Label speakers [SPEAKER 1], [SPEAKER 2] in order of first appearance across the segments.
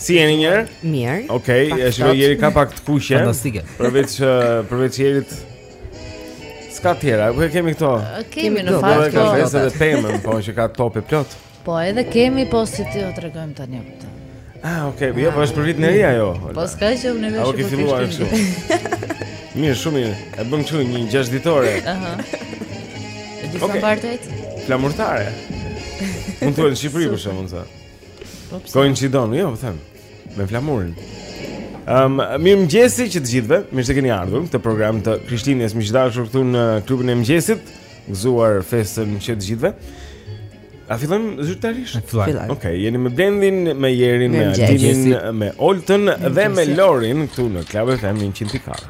[SPEAKER 1] Si jeni njëherë?
[SPEAKER 2] Mirë.
[SPEAKER 1] Okej, okay,
[SPEAKER 2] edhe
[SPEAKER 1] Jeri ka pak të kuqe.
[SPEAKER 3] Fantastike.
[SPEAKER 1] Përveç përveç Jerit s'ka tjera. Po kemi këto.
[SPEAKER 4] Kemi në fakt
[SPEAKER 1] këto.
[SPEAKER 4] Ka
[SPEAKER 1] veshur dhe pemën, po që ka topa plot.
[SPEAKER 4] Po edhe kemi po si t'ju tregojmë tani këtë.
[SPEAKER 1] Ah, okay, jo, po është për vitin e ri ajo.
[SPEAKER 4] Po s'ka që unë vesh për
[SPEAKER 1] vitin e
[SPEAKER 4] ri.
[SPEAKER 1] Mirë, shumë mirë. E bëmë këtu një 6 ditore.
[SPEAKER 4] Aha. Ëh. Disa
[SPEAKER 1] okay.
[SPEAKER 4] partet?
[SPEAKER 1] Flamurtare. Mund të në Shqipëri për shkakun sa.
[SPEAKER 4] Po pse?
[SPEAKER 1] Koinçidon, jo, po them. Me flamurin. Ehm, um, mirëmëngjesi të gjithëve. Mirë se keni ardhur në këtë program të Krishtlindjes miq të dashur këtu në klubin e mëngjesit, gëzuar festën që të gjithëve. A fillojm zyrtarisht?
[SPEAKER 2] Fillojm.
[SPEAKER 1] Okej, okay, jeni me Blendin, me Jerin, me Aldinin, me Oltën dhe me Lorin këtu në Club FM 104.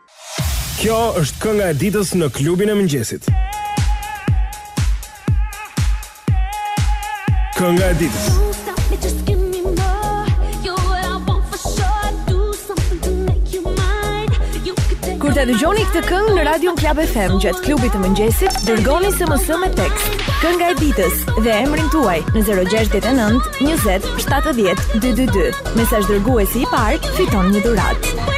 [SPEAKER 5] Kjo është kënga e ditës në klubin e mëngjesit. Kënga e ditës.
[SPEAKER 6] Kur ta dëgjoni këtë këngë në Radio Klab FM gjatë klubit të mëngjesit, dërgoni SMS me tekst. Kënga e ditës dhe emrin tuaj në 069 20 70 222. Mesazh dërguesi i parë fiton një dhuratë.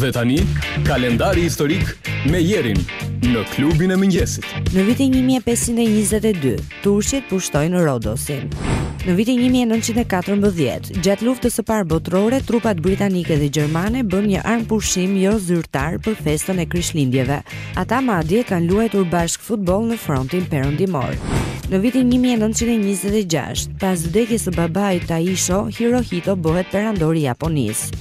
[SPEAKER 5] Dhe
[SPEAKER 7] tani, kalendari historik me Jerin në klubin e mëngjesit.
[SPEAKER 2] Në vitin 1522, turqit pushtojnë Rodosin. Në vitin 1914, gjatë luftës së parë botërore, trupat britanike dhe gjermane bënë një armëpushim jozyrtar për festën e Krishtlindjeve. Ata madje kanë luajtur bashkë futboll në frontin perëndimor. Në vitin 1926, pas vdekjes së babait Taisho, Hirohito bëhet perandor i Japonisë.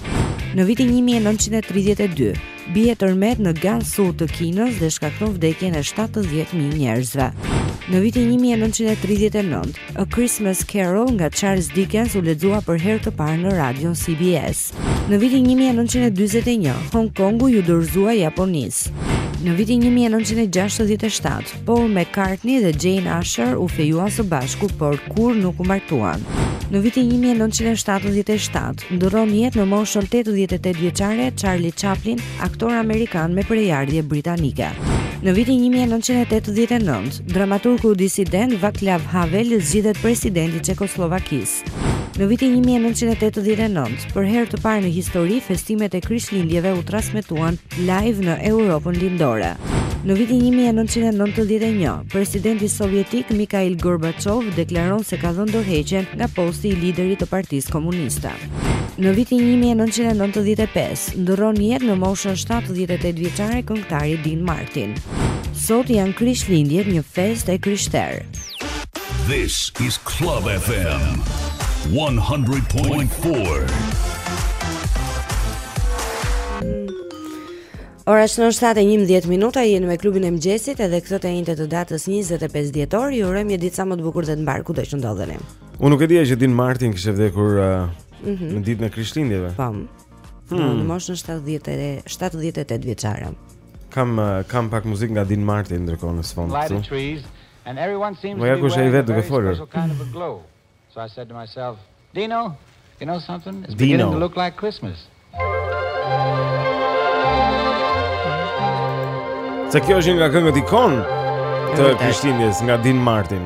[SPEAKER 2] Në vitin 1932, bie tërmet në Gansu të Kinës dhe shkakton vdekjen e 70.000 njerëzve. Në vitin 1939, A Christmas Carol nga Charles Dickens u lexua për herë të parë në radion CBS. Në vitin një mijë e nëntëqind e dyzet e një, Hong Kongu iu dorëzua Japonisë. Në vitin një mijë e nëntëqind e gjashtëdhjetë e shtatë, Paul McCartney dhe Jane Asher u fejuan së bashku, por kurrë nuk u martuan. Në vitin 1977, ndërron jetë në moshën 88 vjeçare Charlie Chaplin, aktor amerikan me prejardhje britanike. Në vitin 1989, dramaturgu disident Vaclav Havel zgjidhet president i Çekosllovakisë. Në vitin një mijë e nëntëqind e tetëdhjetë e nëntë, për herë të parë në histori, festimet e Krishtlindjeve u transmetuan live në Europën Lindore. Në vitin 1991, presidenti sovjetik Mikhail Gorbachev deklaron se ka dhënë dorëheqjen nga posti i liderit të Partisë Komuniste. Në vitin 1995, ndërron jetë në moshën 78 vjeçare këngëtari Dean Martin. Sot janë Krishtlindjet, një festë e krishterë.
[SPEAKER 8] This is Club FM 100.4.
[SPEAKER 2] Ora shënon 7:11 minuta, jeni me klubin e mëngjesit edhe këtë të enjte të datës 25 dhjetor. Ju urojmë një ditë sa më të bukur dhe të mbarë kudo që ndodheni.
[SPEAKER 5] Unë nuk e dija që Din Martin kishte vdekur uh,
[SPEAKER 2] mm -hmm.
[SPEAKER 5] në ditën e Krishtlindjeve.
[SPEAKER 2] Po.
[SPEAKER 5] Hmm.
[SPEAKER 2] Në moshën 70 78 vjeçare.
[SPEAKER 5] Kam uh, kam pak muzikë nga Din Martin ndërkohë në sfond. Po ja
[SPEAKER 9] ku
[SPEAKER 5] është ai vetë duke folur.
[SPEAKER 9] Dino, you know something? It's beginning to look like Christmas.
[SPEAKER 5] Se kjo është një nga këngët ikonë të Krishtlindjes nga Dean Martin.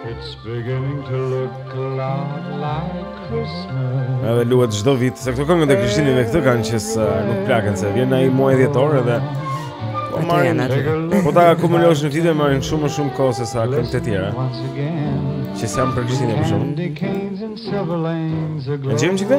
[SPEAKER 10] It's beginning to look a lot like Christmas.
[SPEAKER 5] Edhe luhet çdo vit, se këto këngët e Krishtlindjes këtë kanë që s' nuk plaken se vjen ai muaj dhjetor edhe po marrin
[SPEAKER 2] atë.
[SPEAKER 5] Po ta akumulosh në vite marrin shumë më shumë kohë se sa këngët e tjera. Që s'janë për Krishtlindje më shumë. Gjem çikë?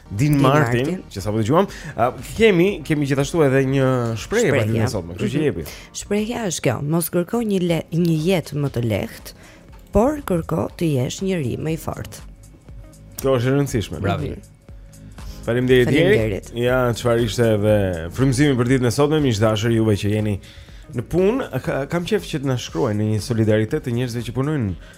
[SPEAKER 5] Dean Martin, që sapo dëgjuam, kemi kemi gjithashtu edhe një shprehje për ditën e sotme, kështu që
[SPEAKER 2] mhm.
[SPEAKER 5] jepi.
[SPEAKER 2] Shprehja është kjo, mos kërko një le, një jetë më të lehtë, por kërko të jesh njeri më i fortë.
[SPEAKER 5] Kjo është e rëndësishme.
[SPEAKER 3] Bravo.
[SPEAKER 5] Faleminderit.
[SPEAKER 2] Faleminderit.
[SPEAKER 5] Ja, çfarë ishte edhe frymëzimi për ditën e sotme, miq të dashur, juve që jeni në punë, kam qejf që të na shkruani një solidaritet të njerëzve që punojnë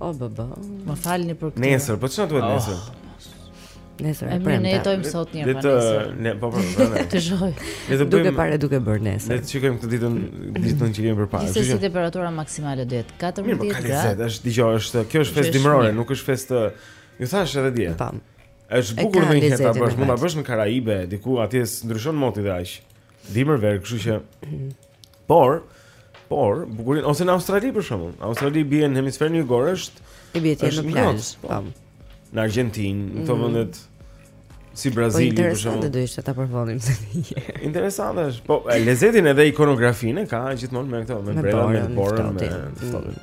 [SPEAKER 2] O baba.
[SPEAKER 4] Më falni për këtë.
[SPEAKER 5] Nesër, po çfarë duhet
[SPEAKER 3] oh.
[SPEAKER 5] nesër?
[SPEAKER 2] Nesër
[SPEAKER 4] e premte. Ne jetojmë sot një herë.
[SPEAKER 5] Ne po po.
[SPEAKER 4] Të
[SPEAKER 5] shoh. Ne
[SPEAKER 2] do
[SPEAKER 5] bëjmë,
[SPEAKER 2] duke parë duke bërë nesër.
[SPEAKER 5] Ne shikojmë këtë ditën, ditën që kemi përpara.
[SPEAKER 4] Gjithsesi
[SPEAKER 5] si
[SPEAKER 4] temperatura maksimale do jetë 14
[SPEAKER 5] po,
[SPEAKER 4] gradë.
[SPEAKER 5] Mirë, po është dëgjoj, është kjo është festë dimrore, nuk është festë. Ju thashë edhe dje.
[SPEAKER 2] Tam.
[SPEAKER 5] Është bukur
[SPEAKER 2] në
[SPEAKER 5] një ta bësh, mund ta bësh në Karaibe, diku atje ndryshon moti dhe aq. Dimër verë, kështu që Por, por bukurin ose në Australi për shembull, Australia bie në hemisferin jugor është
[SPEAKER 2] i bie në plazh,
[SPEAKER 5] po.
[SPEAKER 2] po.
[SPEAKER 5] Në Argentinë, në këto
[SPEAKER 2] mhm.
[SPEAKER 5] vendet si Brazili po,
[SPEAKER 2] për
[SPEAKER 5] shembull.
[SPEAKER 2] Po do ishte ta provonim dhe një herë.
[SPEAKER 5] Interesante është. Po lezetin edhe ikonografinë e ka gjithmonë me këto, me drerët, me
[SPEAKER 2] borën,
[SPEAKER 5] me
[SPEAKER 8] stolin.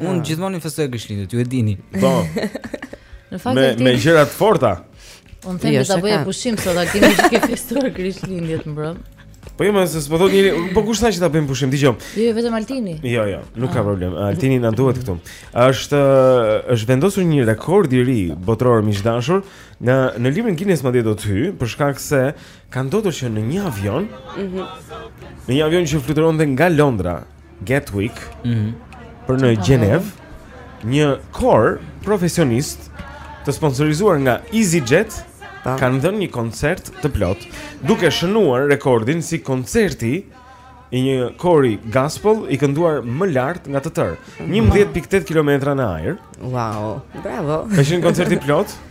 [SPEAKER 4] Unë
[SPEAKER 5] ah.
[SPEAKER 8] gjithmonë i festoj Krishtlindjet, ju e dini.
[SPEAKER 5] Po.
[SPEAKER 4] Në fakt
[SPEAKER 5] me me gjëra të forta.
[SPEAKER 4] Unë them
[SPEAKER 2] jo, se
[SPEAKER 4] do
[SPEAKER 2] bëj
[SPEAKER 4] pushim sot, Altin, ti ke festuar Krishtlindjet mbrëm?
[SPEAKER 5] Po jo, mo, se s'po thotë njeri, po kush tha që ta bëjmë pushim, dëgjomë.
[SPEAKER 4] Jo, jo, vetëm Altini.
[SPEAKER 5] Jo, jo, nuk ka ah. problem. Altini na duhet këtu. Është është vendosur një rekord i ri botëror miq të dashur në në librin Guinness madje do të hyjë për shkak se ka ndodhur që në një avion, mhm. në një avion që fluturonte nga Londra Gatwick për në Gjenevë një kor profesionist të sponsorizuar nga EasyJet
[SPEAKER 2] po.
[SPEAKER 5] kanë dhënë një koncert të plotë, duke shënuar rekordin si koncerti i një kori gospel i kënduar më lart nga të tërë, 11.8 kilometra në ajër.
[SPEAKER 2] Wow, bravo.
[SPEAKER 5] Ka qenë
[SPEAKER 4] koncert i plotë.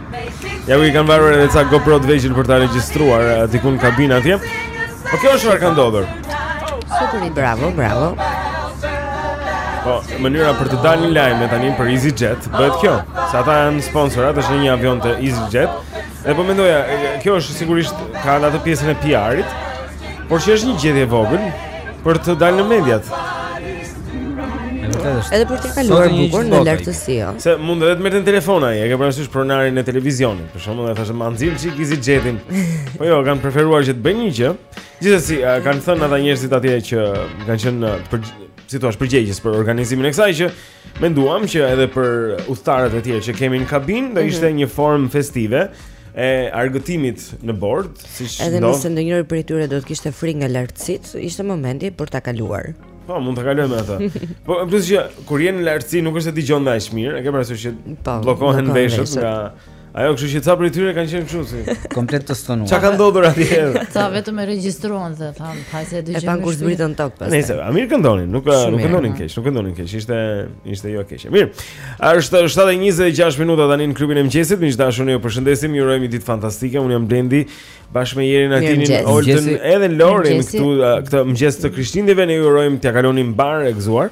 [SPEAKER 5] Ja ku i kanë varur edhe ca GoPro të vegjël për ta regjistruar eh, diku në kabinë atje. Po kjo është çfarë ka ndodhur?
[SPEAKER 4] Super,
[SPEAKER 2] bravo, bravo.
[SPEAKER 5] Po, mënyra për të dalë në lajme tani për EasyJet bëhet kjo. Se ata janë sponsorat, është në një avion të EasyJet. Dhe po mendoja, eh, kjo është sigurisht ka edhe atë pjesën e PR-it. Por që është një gjetje e vogël Për të dalë në mediat
[SPEAKER 2] Edhe për të kaluar bukur në lartësi jo.
[SPEAKER 5] Se mund edhe të merrte në telefon ai, e ke parasysh pronarin e televizionit. Për shembull, e t'i thoshte ma nxirr çik EasyJet-in. Po jo, kanë preferuar që të bëjnë një gjë. Gjithsesi, kanë thënë ata njerëzit atje që kanë qenë për si thua, përgjegjës për organizimin e kësaj që Menduam që edhe për udhëtarët e tjerë që kemi në kabinë do mhm. ishte një formë festive e argëtimit në bord, siç ndodh.
[SPEAKER 2] Edhe nëse ndonjëri prej tyre do të kishte frikë nga lartësitë, ishte momenti për ta kaluar.
[SPEAKER 5] Po, mund ta kalojmë atë. Po, plus që kur je në lartësi nuk është se dëgjon më aq mirë, e ke parasysh që
[SPEAKER 2] po,
[SPEAKER 5] bllokohen veshët nga Ajo, kështu që ca prej tyre kanë qenë kështu si
[SPEAKER 3] komplet të stonuar.
[SPEAKER 5] Çka ka ndodhur atje?
[SPEAKER 4] Ca vetëm e regjistruan dhe thanë, pa s'e dëgjojmë.
[SPEAKER 2] E panë kur zbritën në tokë pastaj.
[SPEAKER 5] Nëse, a mirë këndonin, nuk nuk këndonin
[SPEAKER 2] po.
[SPEAKER 5] keq, nuk këndonin keq, ishte ishte jo keq. Mirë. Është 7:26 minuta tani në klubin e mëngjesit, miq të dashur, ju përshëndesim, ju urojmë një ditë fantastike. Unë jam Blendi bashkë me Jerin Atinin,
[SPEAKER 3] Oltën,
[SPEAKER 5] edhe Lorin këtu këtë mëngjes të Krishtlindjeve, ne ju urojmë t'ia kaloni mbarë e gëzuar.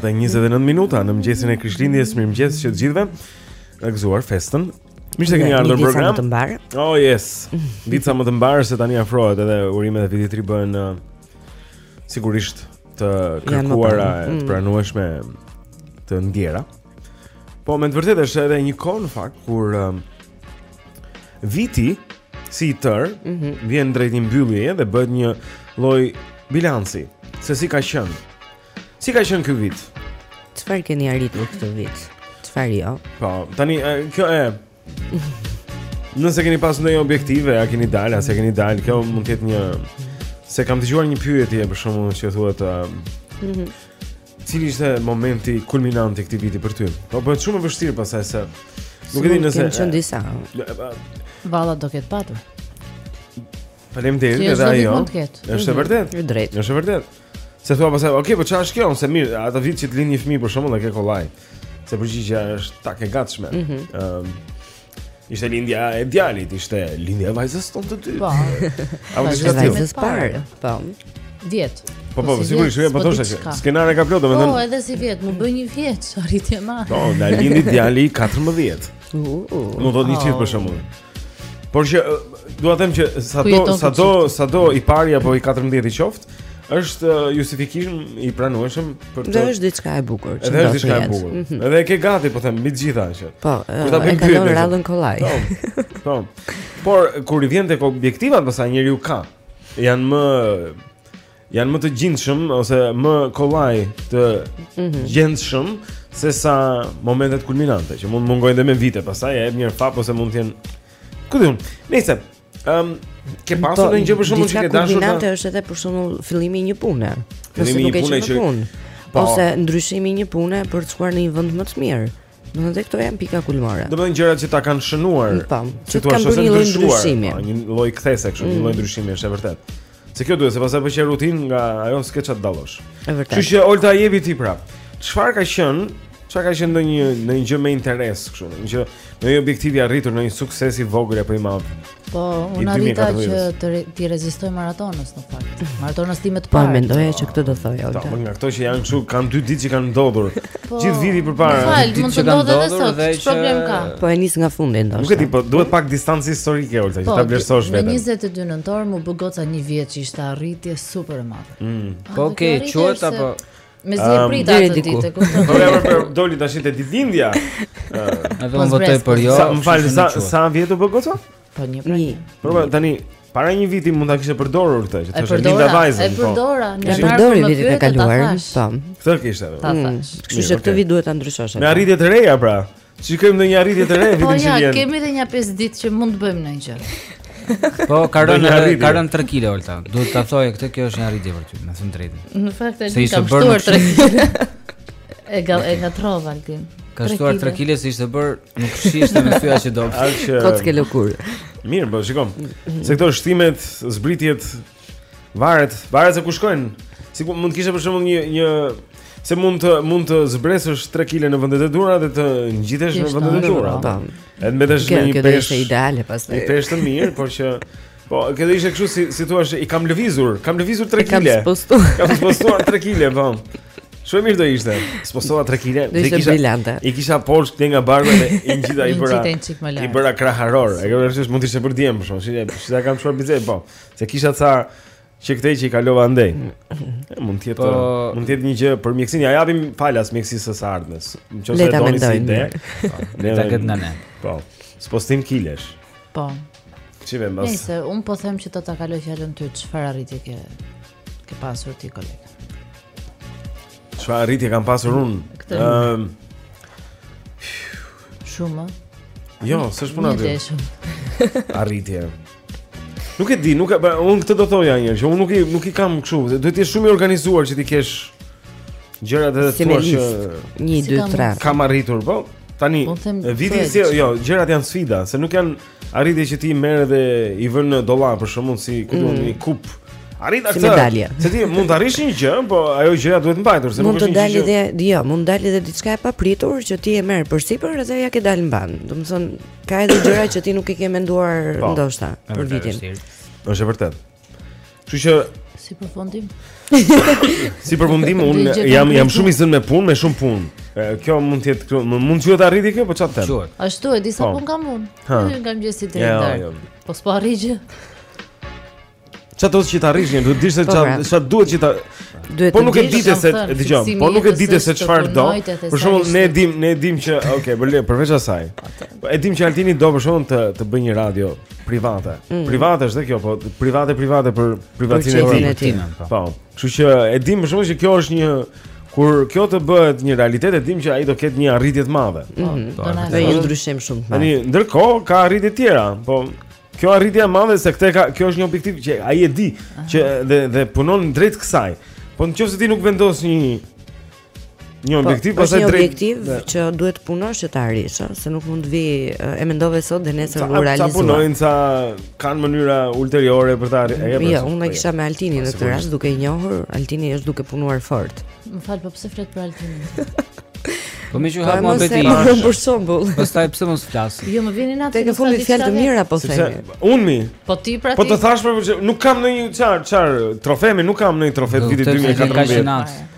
[SPEAKER 5] 7:29 minuta në mëngjesin e Krishtlindjes, mirëmëngjes të gjithëve. Gëzuar festën. Mirë se keni ardhur në
[SPEAKER 2] program. Ditë më të mbarë.
[SPEAKER 5] Oh yes. Dita më të mbarë se tani afrohet edhe urimet e vitit të ri bëhen uh, sigurisht të kërkuara e të
[SPEAKER 2] mm.
[SPEAKER 5] pranueshme të ndjera. Po me të vërtetë është edhe një kohë në fakt kur um, viti si i tërë
[SPEAKER 2] mm -hmm.
[SPEAKER 5] vjen drejt një mbylljeje dhe bëhet një lloj bilanci se si ka qenë. Si ka qenë ky vit?
[SPEAKER 2] Çfarë keni arritur këtë vit? Çfarë jo?
[SPEAKER 5] Po, tani kjo e Nëse keni pasur ndonjë objektiv, ia keni dalë, a s'ia keni dalë, kjo mund të jetë një se kam dëgjuar një pyetje për shembull që thuhet ë
[SPEAKER 2] mm -hmm.
[SPEAKER 5] Cili ishte momenti kulminant i këtij viti për ty? Po bëhet shumë e vështirë pastaj se nuk e di nëse
[SPEAKER 2] kanë qenë disa.
[SPEAKER 4] Vallahi do ketë patur.
[SPEAKER 5] Faleminderit edhe ajo. Është e vërtetë.
[SPEAKER 2] Është
[SPEAKER 5] e vërtetë. Se thua pasaj, ok, po ça është kjo, se mirë, atë vit që të lind një fmi për shembull e ke kollaj Se përgjigja është tak e gatshme mm
[SPEAKER 2] -hmm.
[SPEAKER 5] um, Ishte lindja e djalit, ishte lindja e vajzës tonë të dytë
[SPEAKER 4] Po, vajzës të parë
[SPEAKER 2] Po,
[SPEAKER 4] vjetë
[SPEAKER 5] Po, po,
[SPEAKER 4] po
[SPEAKER 5] sigurisht, po
[SPEAKER 4] thoshe
[SPEAKER 5] që Skenari ka plotë,
[SPEAKER 4] me
[SPEAKER 5] Po,
[SPEAKER 4] edhe si vjetë, më bën një vjet, arritje ma
[SPEAKER 5] Po, na lindi djali 14 Nuk do të një qitë për shumë Por që dua të them që sado sado sado i pari apo i 14 i qoftë, është uh, justifikim i pranueshëm për të.
[SPEAKER 2] Dhe është diçka e bukur. Dhe
[SPEAKER 5] është diçka e bukur.
[SPEAKER 2] Mhm.
[SPEAKER 5] Edhe e ke gati, po them, mbi të gjitha që.
[SPEAKER 2] Po,
[SPEAKER 5] kur ta bëjmë këtë
[SPEAKER 2] radhën kollaj.
[SPEAKER 5] Po, po. Por kur vjen tek objektivat, pastaj njeriu ka. Janë më janë më të gjindshëm ose më kollaj të
[SPEAKER 2] mhm.
[SPEAKER 5] gjendshëm se sa momentet kulminante që mund mungojnë dhe me vite pastaj e merr fap ose mund të jenë ku diun nëse ëm ke pasur po, ndonjë gjë për shembull që ke dashur
[SPEAKER 2] kulminante është edhe për shembull fillimi i një pune
[SPEAKER 5] fillimi i një pune që po.
[SPEAKER 2] ose ndryshimi i një pune për të shkuar në një vend më të mirë Domethënë këto janë pika kulmore.
[SPEAKER 5] Domethënë gjërat që ta kanë shënuar.
[SPEAKER 2] Po,
[SPEAKER 5] që të
[SPEAKER 2] kanë bërë një lloj ndryshimi.
[SPEAKER 5] Po, një lloj kthese kështu, një lloj mm. ndryshimi është e vërtetë. Se kjo duhet, se pastaj po qe rutinë nga ajo s'ke ça t'dallosh.
[SPEAKER 2] Është vërtet.
[SPEAKER 5] Kështu që Olta je ti prap. Çfarë ka qenë? Çfarë ka qenë ndonjë ndonjë gjë me interes kështu, një gjë, ndonjë objektiv i arritur, ndonjë sukses i vogël apo i madh?
[SPEAKER 4] Po, unë arrita që të re, t'i rezistoj maratonës në fakt. Maratonës time të
[SPEAKER 2] po,
[SPEAKER 4] parë.
[SPEAKER 2] Po mendoja që këtë do
[SPEAKER 5] thojë
[SPEAKER 2] Olta.
[SPEAKER 5] Po, nga këto që janë kështu, kanë dy ditë që kanë ndodhur.
[SPEAKER 4] Po,
[SPEAKER 5] Gjithë viti përpara.
[SPEAKER 4] Po,
[SPEAKER 5] dy
[SPEAKER 4] ditë
[SPEAKER 5] që kanë ndodhur dhe
[SPEAKER 4] ç'problem ka.
[SPEAKER 2] Po e nis nga fundi ndoshta.
[SPEAKER 5] Nuk e di, po duhet pak distancë historike Olta, që po, ta vlerësosh
[SPEAKER 4] vetëm.
[SPEAKER 5] Në
[SPEAKER 4] 22 nëntor më bë goca një vjet që ishte arritje super e madhe.
[SPEAKER 5] Mm.
[SPEAKER 3] Po, okay, quhet apo
[SPEAKER 4] Mezi e ehm,
[SPEAKER 2] prita
[SPEAKER 4] atë ditë, e kupton.
[SPEAKER 5] Po ja pra doli tash te ditëlindja.
[SPEAKER 3] Edhe unë votoj për jo.
[SPEAKER 5] Sa
[SPEAKER 3] mfal
[SPEAKER 5] sa sa vjet u bë goca?
[SPEAKER 4] Po një vit. Një.
[SPEAKER 5] Por tani para një viti mund ta kishe përdorur këtë që thoshte linda
[SPEAKER 4] vajzën. E
[SPEAKER 5] po.
[SPEAKER 4] përdora,
[SPEAKER 2] e përdori vitin e kaluar. Po.
[SPEAKER 5] Këtë kishte.
[SPEAKER 2] Mm. Kështu që këtë vit duhet ta ndryshosh.
[SPEAKER 5] Me arritje të reja pra. Shikojmë ndonjë arritje të re vitin po,
[SPEAKER 4] që
[SPEAKER 5] vjen.
[SPEAKER 4] Po ja, kemi edhe një 5 ditë që mund të bëjmë ndonjë gjë.
[SPEAKER 3] Po, ka rënë ka rënë 3 kg Olta. Duhet ta thojë këtë, kjo është një arritje për ty, me thënë të drejtën.
[SPEAKER 4] Në fakt e di kam shtuar 3 kg. E nga e ngatërrove Altin.
[SPEAKER 3] Ka shtuar 3 kg se ishte bërë, nuk shihej me sy ja që do.
[SPEAKER 2] Kockë e lëkurë.
[SPEAKER 5] Mirë, po shikom. Se këto shtimet, zbritjet Varet, varet se ku shkojnë. Si ku mund të kishe për shembull një një se mund të mund të zbresësh 3 kg në vendet e duhura dhe të ngjitesh në vendet e
[SPEAKER 2] duhura.
[SPEAKER 5] Po. Edhe mbetesh me një peshë
[SPEAKER 2] ideale pastaj.
[SPEAKER 5] Një peshë të mirë, por që Po, kjo ishte kështu si si thua se i kam lëvizur, kam lëvizur 3
[SPEAKER 2] kg. Kam spostuar.
[SPEAKER 5] Kam spostuar 3 kg, po. Shumë mirë do ishte. Spostova 3 kg.
[SPEAKER 2] Do ishte brilante.
[SPEAKER 5] I kisha poshtë këtej nga barku dhe i ngjita i bëra. I bëra kraharor. E kam thënë se mund të ishte për djem, por shumë. Si ta kam çuar bizë, po. Se kisha ca që këtej që i kalova andej. E, mund të jetë,
[SPEAKER 3] po...
[SPEAKER 5] mund të jetë një gjë për mjekësinë, ia japim falas mjekësisë së ardhmes. Nëse doni si ide. Le
[SPEAKER 3] ta ketë nga ne.
[SPEAKER 5] Po. Spostim kilesh.
[SPEAKER 4] Po.
[SPEAKER 5] Ç'i vëmë pas.
[SPEAKER 4] Nëse un po them që do ta kaloj fjalën ty, çfarë arritje ke? Ke pasur ti kolega.
[SPEAKER 5] Çfarë arritje kam pasur unë? Ëm um,
[SPEAKER 4] Shumë.
[SPEAKER 5] Jo, s'është puna e
[SPEAKER 4] tij.
[SPEAKER 5] Arritje. Nuk e di, nuk e, unë këtë do thoja një, që unë nuk i nuk i kam kështu, duhet të jesh shumë i organizuar që t'i kesh gjërat edhe
[SPEAKER 2] të
[SPEAKER 5] thuash që
[SPEAKER 2] një, dy, tre.
[SPEAKER 5] Kam arritur, po. Tani,
[SPEAKER 4] po, e
[SPEAKER 5] viti si, jo, gjërat janë sfida, se nuk janë Arritje që ti merr dhe i vën në dollap për shembull si këtu
[SPEAKER 2] mm.
[SPEAKER 5] një kupë.
[SPEAKER 2] Arrit
[SPEAKER 5] atë.
[SPEAKER 2] Medalje.
[SPEAKER 5] Se ti mund të arrish një gjë, po ajo gjëja duhet mbajtur, se
[SPEAKER 2] mund të dalë dhe jo, mund të dalë dhe diçka e papritur që ti e merr përsipër dhe ia ke dalë mbanë. Domethënë ka edhe gjëra që ti nuk i ke menduar
[SPEAKER 5] po,
[SPEAKER 2] ndoshta për vitin.
[SPEAKER 5] Është e vërtetë. Kështu që
[SPEAKER 4] si përfundim.
[SPEAKER 5] si përfundim
[SPEAKER 4] un
[SPEAKER 5] jam jam shumë i zënë me punë, me shumë punë. Kjo mund të jetë këtu, mund të quhet arritje kjo, po çfarë të
[SPEAKER 3] them?
[SPEAKER 4] Ah ta dish sa
[SPEAKER 5] po.
[SPEAKER 4] punë kam un. Nga mëngjesi deri në darkë.
[SPEAKER 5] Jo, jo.
[SPEAKER 4] Po s'po arrij gjë.
[SPEAKER 5] Çfarë do të thotë që të arrish, duhet të dish se
[SPEAKER 4] po,
[SPEAKER 5] çfarë
[SPEAKER 4] pra.
[SPEAKER 5] çfarë duhet që ta
[SPEAKER 2] Duhet
[SPEAKER 5] po nuk e dite se
[SPEAKER 4] dëgjo,
[SPEAKER 5] po nuk e dite se çfarë do. Për shembull, ne e dim, ne e dim që, okay, bële, përveç asaj. Po e dim që Altini do për shembull të të bëjë një radio private.
[SPEAKER 2] Mm.
[SPEAKER 5] Private është dhe kjo, po private private për privatësinë e tij.
[SPEAKER 2] Po.
[SPEAKER 5] po. Kështu që e dim për shembull që kjo është një kur kjo të bëhet një realitet e dim që ai do ketë një arritje të madhe.
[SPEAKER 2] Mm
[SPEAKER 5] -hmm.
[SPEAKER 2] Do të
[SPEAKER 5] bëjë
[SPEAKER 2] një ndryshim shumë të madh.
[SPEAKER 5] Tani ndërkohë ka arritje të tjera, po kjo arritja e madhe se këtë ka kjo është një objektiv që ai e di që dhe dhe punon drejt kësaj. Po në qoftë se ti nuk vendos një
[SPEAKER 11] Një po, objektiv
[SPEAKER 2] po,
[SPEAKER 11] pastaj
[SPEAKER 2] drejt. Një objektiv
[SPEAKER 11] dhe.
[SPEAKER 2] që duhet të punosh që ta arrish, se nuk mund të vijë e mendove sot dhe nesër u
[SPEAKER 11] realizua.
[SPEAKER 2] Ca
[SPEAKER 11] punojnë ca kanë mënyra ulteriore për ta arritur.
[SPEAKER 2] Jo, unë e po, kisha me Altinin në këtë rast duke e njohur, Altini është duke punuar fort.
[SPEAKER 4] Më fal, po pse flet për Altinin?
[SPEAKER 3] Po më
[SPEAKER 2] vajti
[SPEAKER 3] gjuha
[SPEAKER 2] më mbeti. Për shembull.
[SPEAKER 3] Pastaj pse mos flas?
[SPEAKER 4] Jo, më vjen inat.
[SPEAKER 2] Tek fundi fjalë të mira po themi.
[SPEAKER 11] Unë mi.
[SPEAKER 4] Po ti pra ti.
[SPEAKER 11] Po të thashë pra nuk kam ndonjë çar çar trofe mi, nuk kam ndonjë trofe vitit 2014.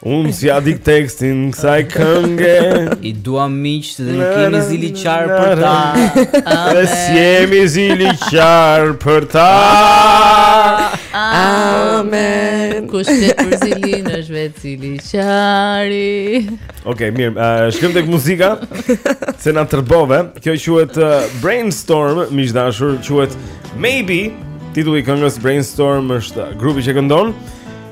[SPEAKER 11] Unë s'ia di tekstin kësaj kënge
[SPEAKER 3] I dua miqtë edhe në kemi ziliqarë për ta
[SPEAKER 11] Dhe s'jemi ziliqarë për ta
[SPEAKER 2] Amen
[SPEAKER 4] Kush flet për zilinë është vetë ziliqar Oke,
[SPEAKER 11] okay, mirë, uh, shkojmë te muzika Se na tërbove Kjo quhet uh, Brainstorm, miq të dashur Quhet Maybe Titulli i këngës Brainstorm është grupi që këndon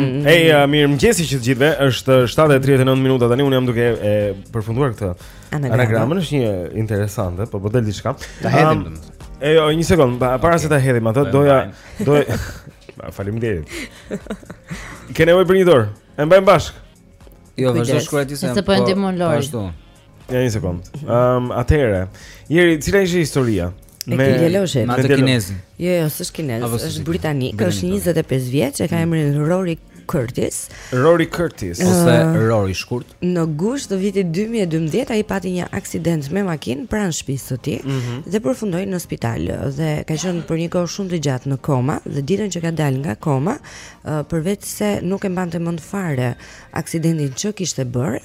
[SPEAKER 11] Mm. Hey, uh, mirëmëngjesi që të gjithve, është 7.39 minuta, tani unë jam duke e përfunduar këtë anagramën, është një interesante, po më del po diçka.
[SPEAKER 3] Ta hedhim
[SPEAKER 11] um,
[SPEAKER 3] të
[SPEAKER 11] E, o, një sekond, para okay. se ta hedhim, atë doja, doja, faleminderit. Ke nevojë për një dorë, e mbajmë
[SPEAKER 3] bashkë. Jo, vazhdo të shkruaj ti se.
[SPEAKER 4] Nëse po e po, ndihmon Lori.
[SPEAKER 3] Vazhdo.
[SPEAKER 5] Ja një sekond. Ëm, ehm, um, atëherë, ieri cila ishte historia?
[SPEAKER 2] Me djaloshin.
[SPEAKER 3] Me atë kinezin.
[SPEAKER 2] Jo, jo, s'është kinez, është britanik, është 25 vjeç, e ka mm. emrin Rory Curtis.
[SPEAKER 5] Rory Curtis
[SPEAKER 3] ose
[SPEAKER 2] uh,
[SPEAKER 3] Rory shkurt.
[SPEAKER 2] Në gusht të vitit 2012 ai pati një aksident me makinë pranë shtëpisë së tij
[SPEAKER 5] mm -hmm.
[SPEAKER 2] dhe përfundoi në spital dhe ka qenë për një kohë shumë të gjatë në koma dhe ditën që ka dalë nga koma, përveçse nuk e mbante mend fare aksidentin që kishte bërë,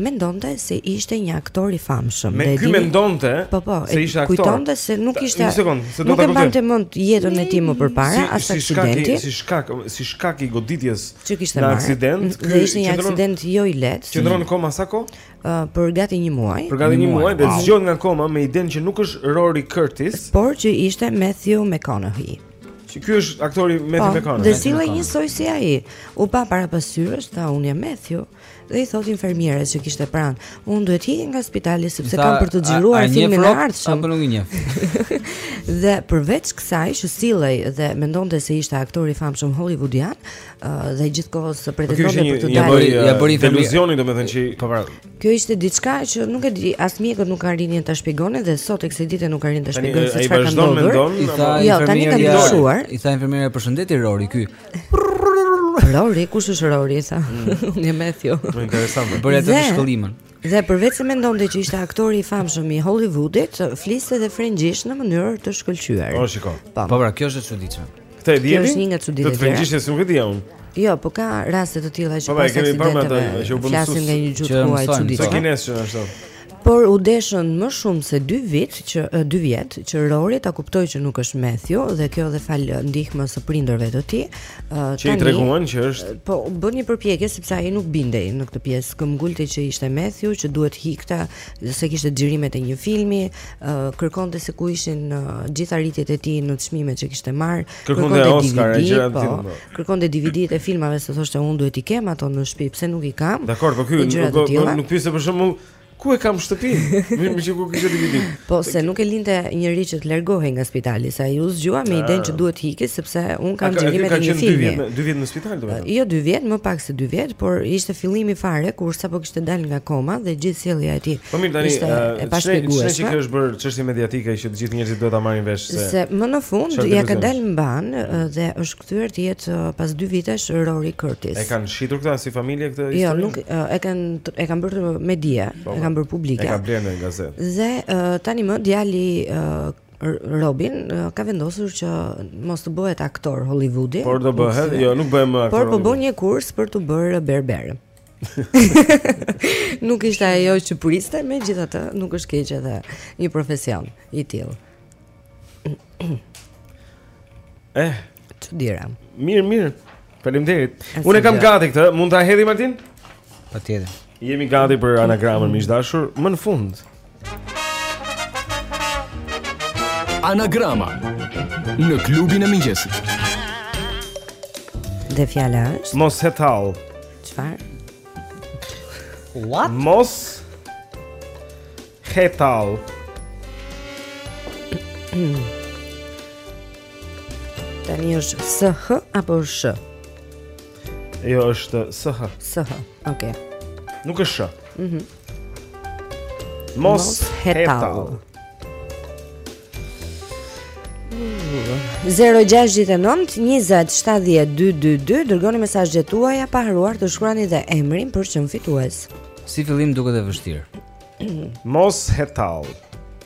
[SPEAKER 2] mendonte se ishte një aktor i famshëm.
[SPEAKER 5] Me ky mendonte
[SPEAKER 2] po, po,
[SPEAKER 5] se ishte aktor.
[SPEAKER 2] Kujtonte se nuk ishte.
[SPEAKER 5] Një sekond, se do ta kuptoj.
[SPEAKER 2] Nuk e mbante mend jetën e tij më përpara
[SPEAKER 5] si, as
[SPEAKER 2] aksidentin.
[SPEAKER 5] Si shkak, si shkak i goditjes
[SPEAKER 2] që kishte marrë.
[SPEAKER 5] Aksident,
[SPEAKER 2] ky ishte një aksident jo i lehtë.
[SPEAKER 5] Qëndron në koma sa kohë?
[SPEAKER 2] Uh, për gati një muaj.
[SPEAKER 5] Për gati një muaj, dhe zgjohet nga koma me idenë që nuk është Rory Curtis,
[SPEAKER 2] por që ishte Matthew McConaughey.
[SPEAKER 5] Që ky është aktori me
[SPEAKER 2] po,
[SPEAKER 5] të
[SPEAKER 2] Dhe sillej njësoj si ai. U pa para pasqyrës, tha unë jam Matthew. Dhe i thotë infermieres që kishte pranë, unë duhet të iki nga spitali sepse kam për të xhiruar filmin e ardhshëm.
[SPEAKER 3] Apo nuk i njeh.
[SPEAKER 2] dhe përveç kësaj që sillej dhe mendonte se ishte aktor i famshëm hollywoodian, dhe gjithë
[SPEAKER 5] kohës po
[SPEAKER 2] pretendonte për të dalë.
[SPEAKER 3] Ia bëri
[SPEAKER 5] iluzionin domethënë që
[SPEAKER 3] po pra,
[SPEAKER 2] Kjo ishte diçka që nuk e di, as mjekët nuk arrinin ta shpjegonin dhe sot e kësaj dite nuk arrijnë ta shpjegojnë se çfarë ka ndodhur. Jo, tani ka ndryshuar.
[SPEAKER 3] I tha infermiera përshëndetje Rori ky.
[SPEAKER 2] Rori, kush është Rori, tha. Mm. Unë jam Matthew.
[SPEAKER 5] Më intereson,
[SPEAKER 3] bëri atë shkollimin.
[SPEAKER 2] Dhe përveç se mendonte që ishte aktori i famshëm i Hollywoodit, fliste edhe frëngjisht në mënyrë të shkëlqyer.
[SPEAKER 5] Po shikoj.
[SPEAKER 2] Po.
[SPEAKER 3] po pra, kjo është e çuditshme.
[SPEAKER 5] Këtë e di.
[SPEAKER 2] Është një nga
[SPEAKER 5] çuditë.
[SPEAKER 2] Do
[SPEAKER 5] të vendish se nuk e di unë.
[SPEAKER 2] Jo, po ka raste të tilla që
[SPEAKER 5] po,
[SPEAKER 2] pas aksidenteve
[SPEAKER 5] që u bën
[SPEAKER 2] sus.
[SPEAKER 5] Flasin
[SPEAKER 2] nga një gjuhë të
[SPEAKER 3] huaj
[SPEAKER 5] çuditë.
[SPEAKER 2] Sa
[SPEAKER 5] kinez që ashtu.
[SPEAKER 2] Por u deshën më shumë se 2 vit që 2 vjet që Rory ta kuptojë që nuk është Matthew dhe kjo edhe falë ndihmës së prindërve të tij. Uh,
[SPEAKER 5] që i treguan që është
[SPEAKER 2] Po, bënin përpjekje sepse ai nuk bindej në këtë pjesë. Këmbëngulte që ishte Matthew që duhet të ikte dhe se kishte xhirimet e një filmi, kërkonte se ku ishin uh, gjithë arritjet e tij në çmimet që kishte marrë,
[SPEAKER 5] kërkonte Oscar e gjëra të tilla. Po, po.
[SPEAKER 2] Kërkonte DVD-t e filmave se thoshte unë duhet t'i kem ato në shtëpi, pse nuk i kam?
[SPEAKER 5] Dakor, po ky nuk po,
[SPEAKER 2] po,
[SPEAKER 5] nuk pyeste për shembull Ku e kam shtëpinë? Mirë, më shikoj kishë të vitin.
[SPEAKER 2] Po se nuk e linte njeri që të largohej nga spitali, se ai u zgjua me idenë që duhet të iki sepse unë kam xhirimet e një
[SPEAKER 5] filmi. Ka
[SPEAKER 2] qenë
[SPEAKER 5] 2 vjet, 2 vjet në spital domethënë.
[SPEAKER 2] Jo 2 vjet, më pak se 2 vjet, por ishte fillimi fare kur sapo të dalë nga koma dhe gjithë sjellja e tij
[SPEAKER 5] po
[SPEAKER 2] ishte e
[SPEAKER 5] pashpjegueshme. Çfarë, që kjo është bërë çështje mediatike që të gjithë njerëzit duhet ta marrin vesh se
[SPEAKER 2] se më në fund ja ka dalë mbanë dhe është kthyer në jetë pas dy vitesh Rory Curtis.
[SPEAKER 5] E kanë shitur këta si familje këtë
[SPEAKER 2] jo,
[SPEAKER 5] histori?
[SPEAKER 2] Jo, nuk e kanë e kanë bërë media, po, e kanë bërë publike.
[SPEAKER 5] E kanë blerë në gazetë.
[SPEAKER 2] Dhe tani më djali Rory ka vendosur që mos të bëhet aktor Hollywoodi.
[SPEAKER 5] Por do bëhet, jo, nuk bëhem aktor.
[SPEAKER 2] Por po bën një kurs për t'u bërë berber. nuk ishte ajo që priste, megjithatë nuk është keq edhe një profesion i tillë.
[SPEAKER 5] eh,
[SPEAKER 2] çudira.
[SPEAKER 5] Mirë, mirë. Faleminderit. Unë e kam gati këtë, mund ta hedhim Martin?
[SPEAKER 3] Patjetër.
[SPEAKER 5] Jemi gati për anagramën miq të dashur, më në fund.
[SPEAKER 7] Anagrama në klubin e mëngjesit.
[SPEAKER 2] Dhe fjala është
[SPEAKER 5] Mos hetal.
[SPEAKER 2] Çfarë?
[SPEAKER 3] What?
[SPEAKER 5] Mos hetal.
[SPEAKER 2] Tani është S H apo SH?
[SPEAKER 5] Jo, është S
[SPEAKER 2] H. S H. Okej. Okay.
[SPEAKER 5] Nuk është SH.
[SPEAKER 2] Mhm.
[SPEAKER 5] Mm
[SPEAKER 2] Mos hetal. 0-6-9-20-7-22-2 Dërgoni mesazhet tuaja pa harruar të shkruani dhe emrin për çdo fitues
[SPEAKER 3] Si fillim duket e vështirë
[SPEAKER 5] Mos hetal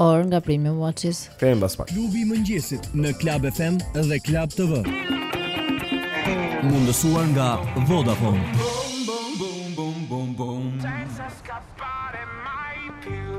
[SPEAKER 4] Orë nga Premium Watches.
[SPEAKER 5] Kthehemi pas pak.
[SPEAKER 11] Klubi i mëngjesit në Club FM dhe Club TV. Mundësuar nga Vodafone.
[SPEAKER 12] Bom bom bom bom bom bom. Senza scappare mai più.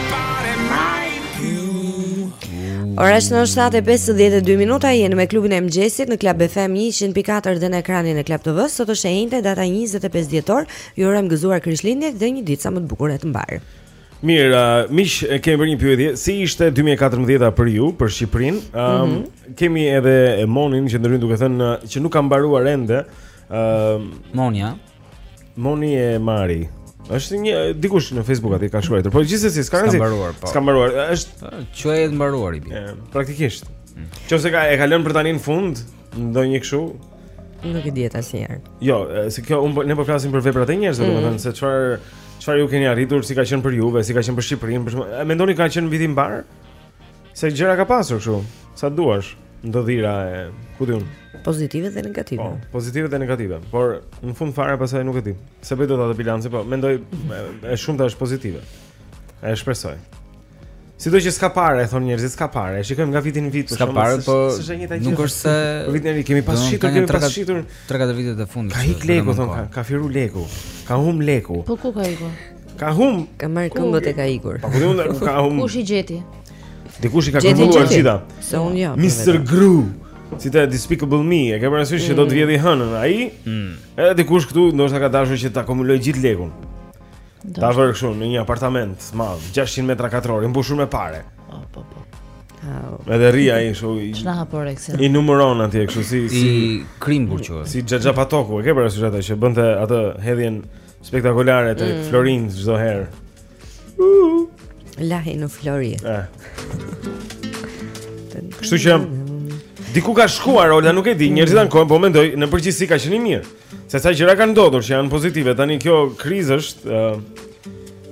[SPEAKER 2] Ora shënon 7:52 minuta, jemi me klubin e mëngjesit në Club FM 100.4 dhe në ekranin e Club TV-së. Sot është e enjte data 25 dhjetor. Ju urojmë gëzuar Krishtlindjet dhe një ditë sa më të bukur e të mbarë.
[SPEAKER 5] Mirë, uh, miq, kemi bërë një pyetje, si ishte 2014-a për ju, për Shqipërinë? Ëm, um, mm -hmm. kemi edhe Monin që ndërhyn duke thënë që nuk ka mbaruar ende. Ëm,
[SPEAKER 3] uh, Monia.
[SPEAKER 5] Moni, e, Mari. Është një dikush në Facebook aty ka shkruar. Po gjithsesi s'ka rëndësi.
[SPEAKER 3] S'ka mbaruar. Po.
[SPEAKER 5] S'ka mbaruar. Është,
[SPEAKER 3] quaje të mbaruar i
[SPEAKER 5] bie. Praktikisht. Mm. Qoftë se ka e ka lënë për tani në fund ndonjë kështu.
[SPEAKER 2] Nuk e dihet asnjëherë.
[SPEAKER 5] Jo, se kjo un po, ne po flasim për veprat e njerëzve,
[SPEAKER 2] mm.
[SPEAKER 5] domethënë se çfarë çfarë ju keni arritur, si ka qenë për juve, si ka qenë për Shqipërinë, për shembull. Mendoni ka qenë vit i mbarë? Se gjëra ka pasur kështu, sa duash, ndodhira e ku di unë.
[SPEAKER 2] Pozitive dhe negative.
[SPEAKER 5] Po, pozitive dhe negative, por në fund fare pastaj nuk e di. S'e bëj dot atë bilancin, po mendoj e shumta është pozitive. E shpresoj. Sido që s'ka pare, thonë njerëzit, s'ka pare, shikojmë nga vitin në vit po
[SPEAKER 3] s'ka
[SPEAKER 5] pare,
[SPEAKER 3] po, nuk është se...
[SPEAKER 5] Për vitin e ri, kemi pas shitur, kemi pas shitur...
[SPEAKER 3] 3-4 vitet e fundit.
[SPEAKER 5] Ka ik leku,
[SPEAKER 3] thonë,
[SPEAKER 5] ka, ka firu leku, ka hum leku.
[SPEAKER 4] Po ku ka ikur?
[SPEAKER 5] Ka hum.
[SPEAKER 2] Ka
[SPEAKER 4] marr
[SPEAKER 2] këmbët e ka ikur.
[SPEAKER 5] Po ku ka hum.
[SPEAKER 4] Kush i gjeti?
[SPEAKER 5] Dikush i ka
[SPEAKER 2] grumbulluar
[SPEAKER 5] gjitha.
[SPEAKER 2] Se unë jam. Jo,
[SPEAKER 5] Mr. Gru. Si te despicable me, e ke parasysh që do të mm. vjedhë hënën ai? Mm. Edhe dikush këtu ndoshta ka dashur që ta akumulojë gjithë lekun. Ta vërë kështu në një apartament të madh, 600 metra katrorë, mbushur me pare.
[SPEAKER 4] Po, po, po.
[SPEAKER 5] Edhe rri ai kështu.
[SPEAKER 4] Çna hapor ekse.
[SPEAKER 5] I numëron atje kështu si si
[SPEAKER 3] krimb ore quhet.
[SPEAKER 5] Si xhaxha patoku, e ke parasysh atë që bënte atë hedhjen Spektakolare te
[SPEAKER 2] mm.
[SPEAKER 5] floriri çdo herë.
[SPEAKER 2] Uh. Lahej në flori.
[SPEAKER 5] Eh. Kështu që diku ka shkuar Olta, nuk e di, njerëzit mm. ankohen, po mendoj në përgjithësi ka qenë mirë. Se sa gjëra kanë ndodhur që janë pozitive, tani kjo krizë është ë uh,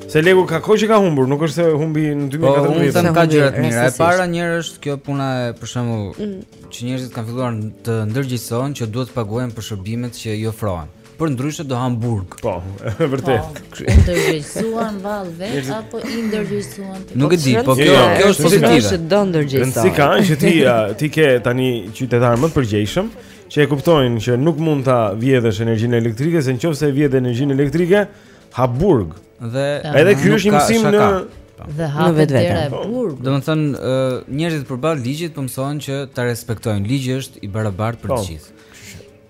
[SPEAKER 5] Se leku ka kohë që ka humbur, nuk është se humbi në 2014.
[SPEAKER 3] Po, unë them ka gjëra të mira. E para njëherë është kjo puna e për shembull
[SPEAKER 2] mm.
[SPEAKER 3] që njerëzit kanë filluar të ndërgjegjësohen që duhet të paguajnë për shërbimet që i ofrohen. Përndryshe do hamë burg
[SPEAKER 5] Po, e vërtet
[SPEAKER 4] po, po. U ndërgjegjësuan vallë
[SPEAKER 5] vetë
[SPEAKER 4] Apo i ndërgjegjësuan të
[SPEAKER 3] Nuk e di, po kjo është pozitive Kjo
[SPEAKER 2] është do ndërgjegjësuan
[SPEAKER 5] Rëndësi ka që ti, ti ke tani qytetarë më të përgjegjshëm Që e kuptojnë që nuk mund ta vjedhësh energjinë elektrike Se në qoftë se vjedh energjinë elektrike Ha burg
[SPEAKER 3] Dhe
[SPEAKER 5] Edhe ky është një mësim në
[SPEAKER 4] vetvete
[SPEAKER 2] dhe
[SPEAKER 4] hapet dera e burgut.
[SPEAKER 3] Domethënë njerëzit përballë ligjit po mësohen që ta respektojnë. Ligji është i barabartë për të po. gjithë.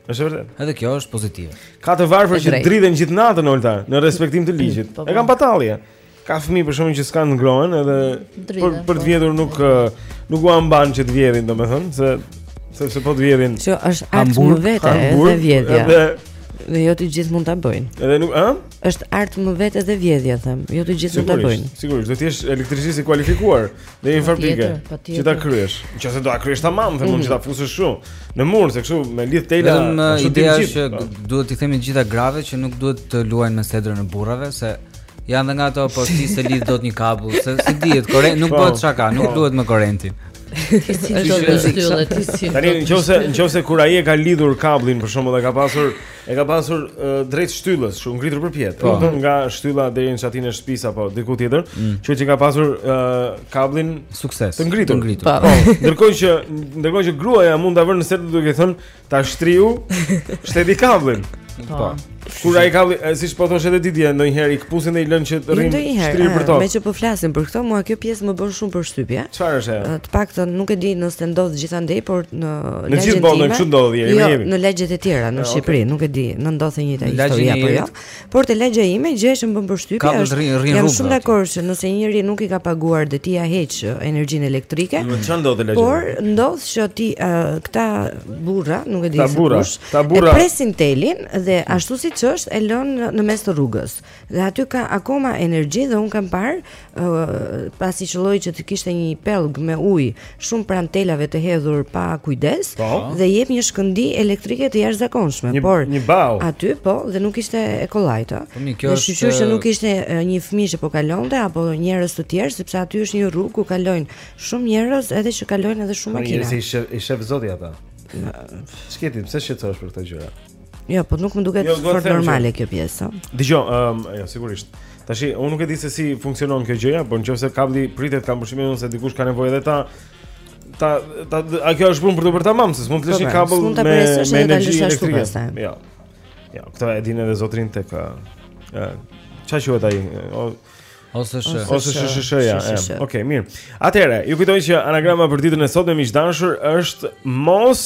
[SPEAKER 5] Është vërtet.
[SPEAKER 3] Edhe kjo është pozitive.
[SPEAKER 5] Ka të varfër që dridhen gjithë natën Olta në respektim të ligjit.
[SPEAKER 4] Po, po.
[SPEAKER 5] E
[SPEAKER 4] kam
[SPEAKER 5] pa talljë. Ka fëmijë për shembull që s'kanë ngrohje edhe për për të
[SPEAKER 4] po.
[SPEAKER 5] vjedhur nuk nuk ua mban që të vjedhin domethënë se sepse po të vjedhin.
[SPEAKER 2] Që është art më vete edhe vjedhja.
[SPEAKER 5] Edhe
[SPEAKER 2] dhe jo të gjithë mund ta bëjnë.
[SPEAKER 5] Edhe nuk, ë?
[SPEAKER 2] Është art më vete edhe vjedhja them. Jo të gjithë mund ta bëjnë.
[SPEAKER 5] Sigurisht, duhet të jesh elektricist i kualifikuar. Në një
[SPEAKER 4] fabrikë
[SPEAKER 5] që ta kryesh. Nëse do ta kryesh tamam, domethënë ta
[SPEAKER 2] mhm.
[SPEAKER 5] fusësh kështu në mur, se kështu me lidh tela.
[SPEAKER 3] Vetëm
[SPEAKER 5] uh,
[SPEAKER 3] ideja është që
[SPEAKER 5] po.
[SPEAKER 3] duhet t'i themi gjitha grave që nuk duhet të luajnë me sedrën e burrave, se janë dhe nga ato po ti s'e lidh dot një kabull, se s'i dihet, ore nuk
[SPEAKER 5] po.
[SPEAKER 3] bëhet shaka, nuk
[SPEAKER 5] po.
[SPEAKER 3] luhet me korrentin.
[SPEAKER 5] Tani nëse nëse kur ai e ka lidhur kabllin për shembull e ka pasur E ka pasur uh, drejt shtyllës, shumë ngritur përpjetë.
[SPEAKER 3] Po.
[SPEAKER 5] Po nga shtylla deri në çatinë e shtëpisë apo diku tjetër,
[SPEAKER 3] mm.
[SPEAKER 5] që që ka pasur uh, kabllin
[SPEAKER 3] sukses.
[SPEAKER 5] Të ngritur.
[SPEAKER 3] Të ngritur.
[SPEAKER 5] Po. po. Ndërkohë që ndërkohë që gruaja mund ta vërë në sertë duke thënë ta shtriu shteti kabllin.
[SPEAKER 4] Po. po.
[SPEAKER 5] Kur ai kabli, siç po thosh edhe ti dje, ndonjëherë i kpusin dhe i lënë që të rrinë shtrirë
[SPEAKER 2] përtokë. Meqë po flasim për këtë, mua kjo pjesë më bën shumë përshtypje.
[SPEAKER 5] Çfarë është ajo?
[SPEAKER 2] Të paktën nuk e di nëse ndodh gjithandej, por në
[SPEAKER 5] Në gjithë botën kështu ndodh, Xhemi.
[SPEAKER 2] Jo,
[SPEAKER 5] Xhemi.
[SPEAKER 2] Në lagjet e tjera në
[SPEAKER 5] ah,
[SPEAKER 2] Shqipëri, nuk e di, në ndodh e njëjta histori apo jo. Por te lagja ime gjë që më bën përshtypje. Jam shumë dakord që nëse njëri nuk i ka paguar dhe ti ia heq uh, energjinë elektrike.
[SPEAKER 5] Po ça ndodh te lagja.
[SPEAKER 2] Por ndodh që ti uh, këta burra, nuk e di se kush.
[SPEAKER 5] Këta burra.
[SPEAKER 2] Presin telin dhe ashtu siç është e lën në mes të rrugës. Dhe aty ka akoma energji dhe un kam parë uh, pasi qëlloi që të kishte një pellg me ujë shumë pranë telave të hedhur pa kujdes
[SPEAKER 5] po.
[SPEAKER 2] dhe jep një shkëndijë elektrike të jashtëzakonshme. Po
[SPEAKER 5] një bam.
[SPEAKER 2] aty po dhe nuk ishte e kollajtë.
[SPEAKER 3] Po mirë, kjo është
[SPEAKER 2] shyqyr që nuk ishte një fëmijë që po kalonte apo njerëz të tjerë sepse aty është një rrugë ku kalojnë shumë njerëz edhe që kalojnë edhe shumë
[SPEAKER 5] po,
[SPEAKER 2] makina.
[SPEAKER 5] Njerëzit i shef zoti ata. Ç'ke ti, pse shqetësohesh për këto gjëra?
[SPEAKER 2] Jo, po nuk më duket
[SPEAKER 5] jo,
[SPEAKER 2] fort normale kjo pjesë.
[SPEAKER 5] Dëgjo, ëm, um, jo, sigurisht. Tashi, unë nuk e di se si funksionon kjo gjëja, por nëse kabli pritet kam përshtypjen unë se dikush ka nevojë edhe ta ta ta a kjo është punë për të bërë tamam, se s'mund të lëshë
[SPEAKER 2] po, kabëll
[SPEAKER 5] me me energji elektrike. Jo. Jo, këtë e dinë edhe zotërinjtë tek ë çfarë quhet ai? OSHEE.
[SPEAKER 3] OSSH, sh
[SPEAKER 2] sh
[SPEAKER 5] ja. Okej, mirë. Atëherë, ju kujtoj që anagrama për ditën e sotme miq të dashur është mos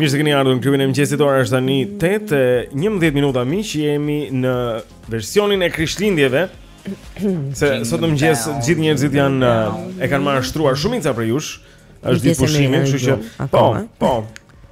[SPEAKER 5] Mirë se keni ardhur në klubin e mëngjesit. Ora është tani 8 e 11 minuta. Miq, jemi në versionin e Krishtlindjeve. Se sot në mëngjes gjithë njerëzit janë e kanë marrë shtruar shumica prej jush. Është ditë pushimi, kështu që po, po.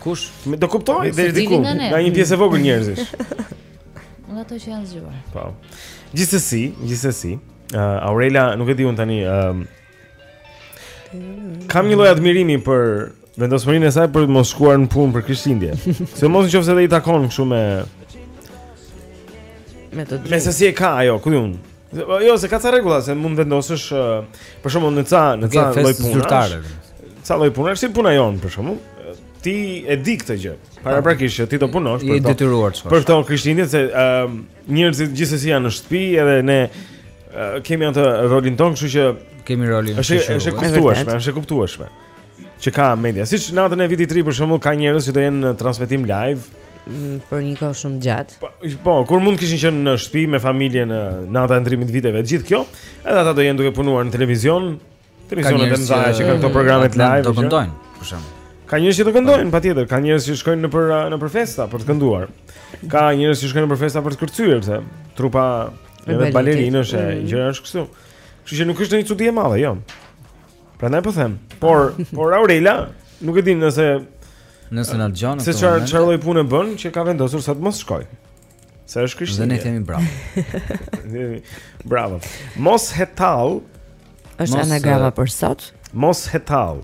[SPEAKER 4] Kush? Më
[SPEAKER 5] do
[SPEAKER 4] kuptojë
[SPEAKER 5] deri diku,
[SPEAKER 4] nga
[SPEAKER 5] një pjesë e vogël njerëzish.
[SPEAKER 4] Nga ato që janë zgjuar.
[SPEAKER 5] Po. Gjithsesi, gjithsesi, uh, Aurela, nuk e di un tani, ëm Kam një lloj admirimi për vendosmërinë e saj për të mos shkuar në punë për Krishtlindje. Sidomos në qoftë se edhe i takon kështu me
[SPEAKER 2] me të drejtë.
[SPEAKER 5] Me se si e ka ajo, ku di un. Jo, se ka ca rregulla, se s'mund vendosësh për shembull në ca në ca lloj punash. Ca lloj punash si puna jon për shembull. Ti e di këtë gjë. Para po. paraprakisht që ti do punosh
[SPEAKER 3] për të.
[SPEAKER 5] Je
[SPEAKER 3] detyruar çfarë?
[SPEAKER 5] Për këto Krishtlindje se ëm njerëzit gjithsesi janë në shtëpi edhe ne kemi atë rolin ton, kështu që
[SPEAKER 3] kemi rolin.
[SPEAKER 5] Është është e kuptueshme, është e kuptueshme. që ka media. Siç natën e Vitit të Ri për shembull ka njerëz që do jenë në transmetim live
[SPEAKER 2] mm, për një kohë shumë gjatë.
[SPEAKER 5] Po, po, kur mund kishin qenë në shtëpi me familjen në natën e ndërrimit të viteve, gjithë kjo, edhe ata do jenë duke punuar në televizion, televizionet e mëdha që kanë këto
[SPEAKER 3] programe
[SPEAKER 5] live.
[SPEAKER 3] Do këndojnë, për shembull.
[SPEAKER 5] Ka njerëz që do këndojnë patjetër, ka njerëz që shkojnë nëpër nëpër festa për të kënduar. Ka njerëz që shkojnë nëpër festa për të kërcyer, si trupa edhe balerinësh e
[SPEAKER 2] mm.
[SPEAKER 5] gjëra kështu. Kështu që nuk është një çudi e madhe, jo. Prandaj po them. Por, por Aurela, nuk e di nëse
[SPEAKER 3] nëse na dëgjon.
[SPEAKER 5] Se çfarë çfarë lloj pune bën që ka vendosur sa të mos shkojë. Sa është kështu?
[SPEAKER 3] Dhe ne themi bravo.
[SPEAKER 5] bravo. Mos hetall.
[SPEAKER 2] Është anagrama për sot.
[SPEAKER 5] Mos hetall.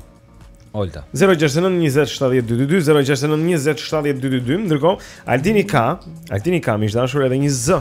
[SPEAKER 3] Olta.
[SPEAKER 5] 0692070222 Ndërkohë, Altini ka, Altini ka miq të dashur edhe një Z.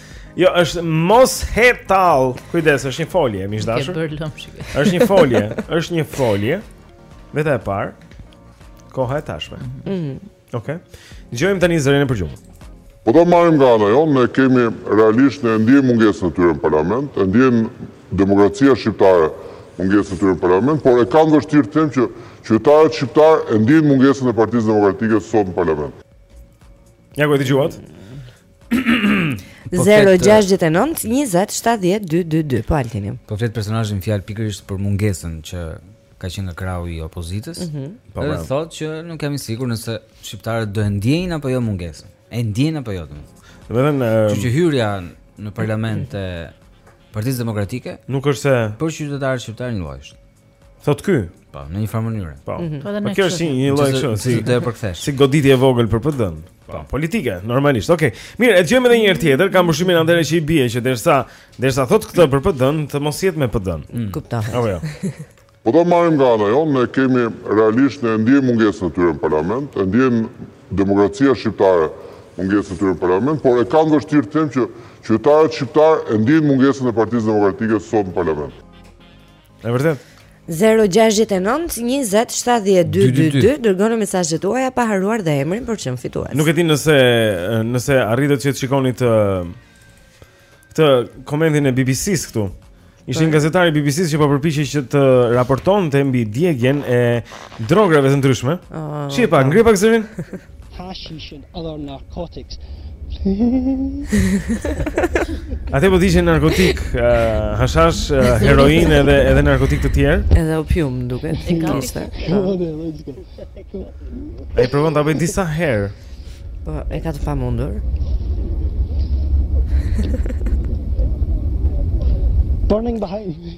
[SPEAKER 5] Jo, është mos hetall. Kujdes, është një folje, miq
[SPEAKER 4] të
[SPEAKER 5] dashur. Është një folje, është një folje. Veta e parë. Koha e tashme.
[SPEAKER 2] Mhm.
[SPEAKER 5] Mm Okej. Okay. Dëgjojmë tani zërin e përgjumur.
[SPEAKER 13] Po ta marrim nga ana jonë, ne, hë, realisht ne e ndiejmë mungesën e tyre në parlament, e ndien demokracia shqiptare mungesën e tyre në parlament, por e kam vështirë të them që qytetarët shqiptarë e ndiejnë mungesën e Partisë Demokratike sot në parlament.
[SPEAKER 5] Ja që e dëgjuat?
[SPEAKER 2] 069 20 70 222 po Altini.
[SPEAKER 3] Po flet personazhi në fjalë pikërisht për mungesën që ka qenë nga krahu i opozitës.
[SPEAKER 2] Mm
[SPEAKER 5] -hmm.
[SPEAKER 3] Po
[SPEAKER 5] pra.
[SPEAKER 3] thotë që nuk jam i sigurt nëse shqiptarët do e ndjejnë apo jo mungesën. E ndjejnë apo jo domethënë.
[SPEAKER 5] Vetëm
[SPEAKER 3] që, që hyrja në parlament e Partisë Demokratike
[SPEAKER 5] nuk është se
[SPEAKER 3] për qytetarët shqiptarë një lloj.
[SPEAKER 5] Thotë ky.
[SPEAKER 3] Po, në një farë mënyre.
[SPEAKER 5] Po.
[SPEAKER 4] Mhm.
[SPEAKER 5] Po,
[SPEAKER 4] po
[SPEAKER 5] kjo është një lloj kështu, si
[SPEAKER 3] do e përkthesh.
[SPEAKER 5] Si goditje e vogël për PD-në. Po, politike, normalisht. Okej. Okay. Mirë, e dëgjojmë edhe një herë tjetër, kam përshtypjen atëherë që i bie që derisa derisa thotë këtë për PD-në, të mos jetë me PD-në.
[SPEAKER 3] Mm.
[SPEAKER 2] Kuptoj.
[SPEAKER 5] Apo jo.
[SPEAKER 13] Po ta marrim nga ana jonë, ne kemi realisht ne e ndiejmë mungesën e tyre në parlament, e ndien demokracia shqiptare mungesën e tyre në parlament, por e kam vështirë të them që qytetarët shqiptarë e ndiejnë mungesën e Partisë Demokratike sot në parlament.
[SPEAKER 5] E
[SPEAKER 2] vërtetë. 0-6-9-20-70-222 Dërgoni mesazhet tuaja pa harruar dhe emrin për çmimin fitues
[SPEAKER 5] Nuk e di nëse, nëse arritët që të shikonit Këtë komentin e BBC-së këtu Ishte një po. gazetar i BBC-së që po po përpiqej që të raportonte mbi djegjen e drograve të ndryshme
[SPEAKER 2] oh,
[SPEAKER 5] Shqipa, oh. ngrije pak zërin
[SPEAKER 14] Hashish and other narcotics.
[SPEAKER 5] Atje po digjen narkotikë, uh, hashash, uh, heroinë edhe edhe narkotikë të tjerë.
[SPEAKER 2] Edhe opium duket.
[SPEAKER 4] E ka
[SPEAKER 14] ishte.
[SPEAKER 5] Ai provon ta bëjë disa herë.
[SPEAKER 2] Po e ka të pamundur.
[SPEAKER 14] Burning behind.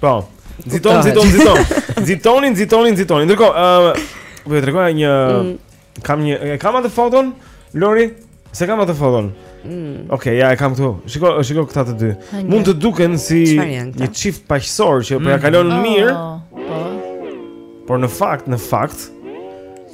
[SPEAKER 5] Po. Nxiton, nxiton, nxiton. Nxitoni, nxitoni, nxitoni. Ndërkohë, ë, uh, po ju tregoj një mm. kam një e kam atë foton, Lori? Se kam atë foton.
[SPEAKER 2] Mm.
[SPEAKER 5] Okej, okay, ja e kam këtu. Shiko, shiko këta të dy.
[SPEAKER 2] Ha,
[SPEAKER 5] Mund të duken si një çift paqësor që po ja
[SPEAKER 3] mm.
[SPEAKER 5] kalon mm. mirë.
[SPEAKER 4] Oh, po.
[SPEAKER 5] Por në fakt, në fakt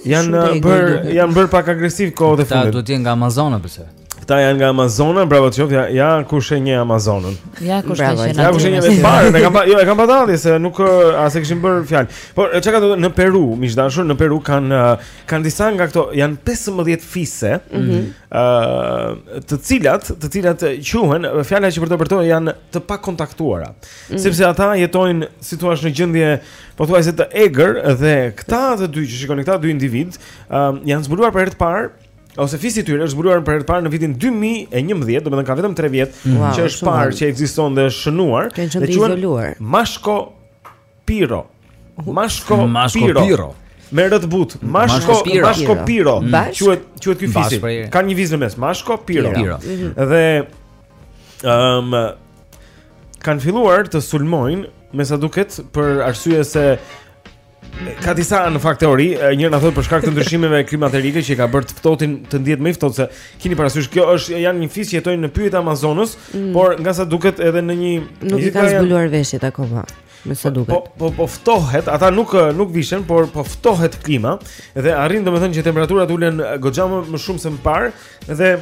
[SPEAKER 5] janë
[SPEAKER 2] bërë
[SPEAKER 5] janë bërë pak agresivë kohët e fundit.
[SPEAKER 3] Ata duhet të jenë nga Amazona pse?
[SPEAKER 5] Këta janë nga Amazona, bravo të qoftë. Ja, ja kush e njeh Amazonën.
[SPEAKER 4] Ja kush e njeh.
[SPEAKER 5] Ja kush e
[SPEAKER 4] njeh
[SPEAKER 5] më parë, e kam pa, jo, e kam pa dhati se nuk as e kishim bërë fjalë. Por që ka në Peru, miq të dashur, në Peru kanë kanë disa nga këto, janë 15 fise. Ëh,
[SPEAKER 2] mm -hmm.
[SPEAKER 5] uh, të cilat, të cilat quhen, fjala që për të përtojë janë të pakontaktuara.
[SPEAKER 2] Mm -hmm.
[SPEAKER 5] Sepse ata jetojnë, si thua, në gjendje pothuajse të egër dhe këta të dy që shikoni këta dy individë, ëh, uh, janë zbuluar për herë të parë ose fisi i tyre është zbuluar për herë të parë në vitin 2011, domethënë ka vetëm 3 vjet mm.
[SPEAKER 2] wow,
[SPEAKER 5] që është parë që ekziston dhe është shënuar.
[SPEAKER 2] Kanë qenë të izoluar.
[SPEAKER 5] Mashko Piro. Mashko,
[SPEAKER 3] Mashko
[SPEAKER 5] Piro.
[SPEAKER 3] Piro.
[SPEAKER 5] Me r të butë, Mashko,
[SPEAKER 3] Mashko Piro,
[SPEAKER 5] Mashko Piro.
[SPEAKER 2] Mm.
[SPEAKER 5] quhet quhet ky fisi. Ka një vizë në mes, Mashko Piro.
[SPEAKER 3] Piro. Mhm.
[SPEAKER 5] Dhe ëm um, kanë filluar të sulmojnë me sa duket për arsye se Ka disa në fakt teori, njëra thotë për shkak të ndryshimeve klimaterike që e ka bërë të ftohtin të ndihet më i ftohtë se keni parasysh kjo është janë një fis që jetojnë në pyjet e Amazonës, mm. por nga sa duket edhe në një
[SPEAKER 2] nuk i kanë zbuluar veshjet akoma. Me sa po, duket.
[SPEAKER 5] Po po po ftohet, ata nuk nuk vishen, por po ftohet klima dhe arrin domethënë që temperaturat ulen goxha më shumë se më parë. Dhe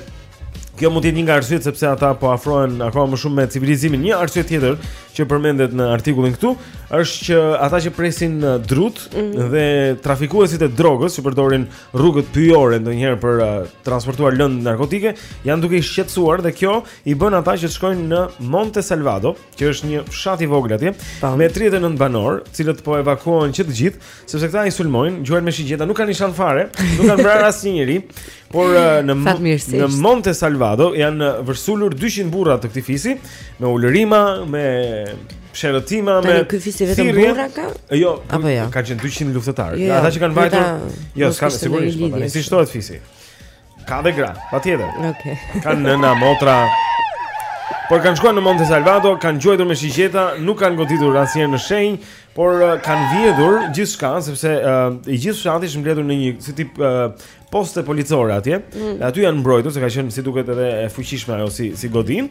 [SPEAKER 5] Kjo mund të jetë një nga arsyet sepse ata po afrohen akoma më shumë me civilizimin. Një arsye tjetër që përmendet në artikullin këtu është që ata që presin uh, drutë mm -hmm. dhe trafikuesit e drogës që përdorin rrugët pyjore ndonjëherë për të transportuar lëndë narkotike, janë duke i shqetësuar dhe kjo i bën ata që të shkojnë në Monte Salvado, që është një fshat i vogël atje, me 39 banorë, të cilët po evakuohen që të gjithë, sepse këta i sulmojnë, gjuajnë me shigjeta, nuk kanë nishan fare, nuk kanë vrarë asnjë njeri, por eh, në në Monte Salvado janë eh, vërsulur 200 burra të këtij fisi me ulërima, me shërëtima me
[SPEAKER 2] ky fisi vetëm burra ka?
[SPEAKER 5] Eh, jo,
[SPEAKER 2] apo jo.
[SPEAKER 5] Kanë qenë 200 luftëtarë.
[SPEAKER 2] Jo, jo,
[SPEAKER 5] Ata që kanë vajtur, jo, s'ka sigurisht, po tani si shtohet fisi. Ka dhe gra, patjetër
[SPEAKER 2] okay.
[SPEAKER 5] Kanë nëna, motra Por kanë shkuar në Monte Salvado, kanë gjuajtur me shigjeta, nuk kanë goditur asnjëherë në shenjë, por uh, kanë vjedhur gjithçka sepse uh, i gjithë fshati është mbledhur në një si tip uh, poste policore atje.
[SPEAKER 2] Mm.
[SPEAKER 5] Aty janë mbrojtur se ka qenë si duket edhe e fuqishme ajo si si godinë.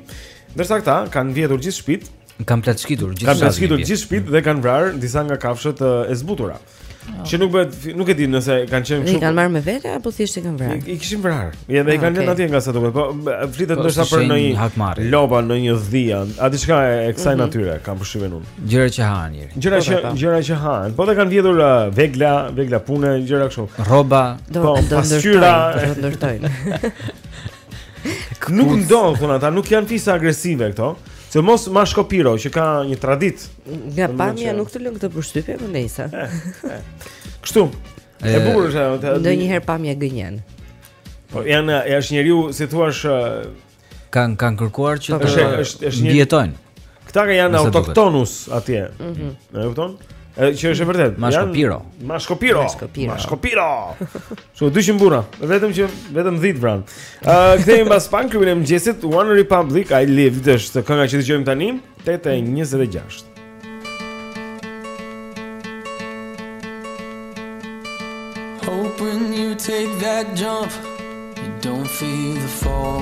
[SPEAKER 5] Ndërsa këta kanë vjedhur gjithë shtëpitë, kanë
[SPEAKER 3] plaçkitur
[SPEAKER 5] gjithë shtëpitë dhe kanë vrarë disa nga kafshët uh, e zbutura. Që nuk bëhet, nuk e di nëse kanë qenë
[SPEAKER 2] kështu. I kanë marrë me vete apo thjesht i kanë vrarë?
[SPEAKER 5] I kishin vrarë. Ja dhe i
[SPEAKER 2] ah,
[SPEAKER 5] kanë lënë atje nga sa duket. Po flitet
[SPEAKER 3] po,
[SPEAKER 5] ndoshta për ndonjë lopa, ndonjë dhia, a diçka e kësaj
[SPEAKER 2] mhm.
[SPEAKER 5] natyre, kam përshtypjen unë.
[SPEAKER 3] Gjëra që ha njeriu.
[SPEAKER 5] Gjëra
[SPEAKER 2] po,
[SPEAKER 5] që
[SPEAKER 2] po,
[SPEAKER 5] gjëra që hanë. Po dhe kanë vjedhur uh, vegla, vegla pune, gjëra kështu.
[SPEAKER 3] Rroba,
[SPEAKER 2] do
[SPEAKER 5] të
[SPEAKER 2] ndërtojnë, do të ndërtojnë.
[SPEAKER 5] Nuk ndodh thonë ata, nuk janë fisa agresive këto. Se mos ma shkopiro që ka një traditë
[SPEAKER 2] Nga pamja nuk të lë këtë përshtypje po nejse eh, eh.
[SPEAKER 5] Kështu E bukur është ajo.
[SPEAKER 2] Ndonjëherë pamja gënjen.
[SPEAKER 5] Po janë është njeriu si thua
[SPEAKER 3] kanë kanë kërkuar që
[SPEAKER 2] po,
[SPEAKER 3] të
[SPEAKER 5] është është është një Këta që janë autoktonus atje.
[SPEAKER 2] Mhm.
[SPEAKER 5] E kupton? Edhe që është e
[SPEAKER 2] vërtetë. Mashkopiro.
[SPEAKER 5] Mashkopiro. Mashkopiro. Shu 200 burra, vetëm që vetëm 10 vranë. Ë uh, kthehemi pas pak në klubin e mëngjesit One Republic I lived është kënga që dëgjojmë tani 8:26.
[SPEAKER 12] Hope when you take that jump you don't feel the fall.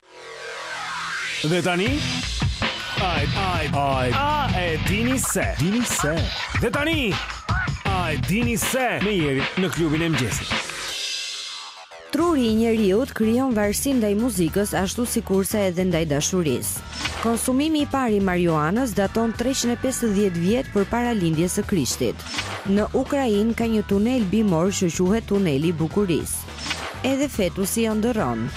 [SPEAKER 5] Dhe tani Ai ai ai a e dini se dini se Dhe tani A e dini se me Jerin në klubin e mëngjesit
[SPEAKER 2] Truri i njeriut krijon varësi ndaj muzikës ashtu sikurse edhe ndaj dashurisë. Konsumimi i parë i marijuanës daton 350 vjet përpara lindjes së Krishtit. Në Ukrainë ka një tunel bimor që quhet Tuneli i Bukurisë. Edhe fetusi ëndërron.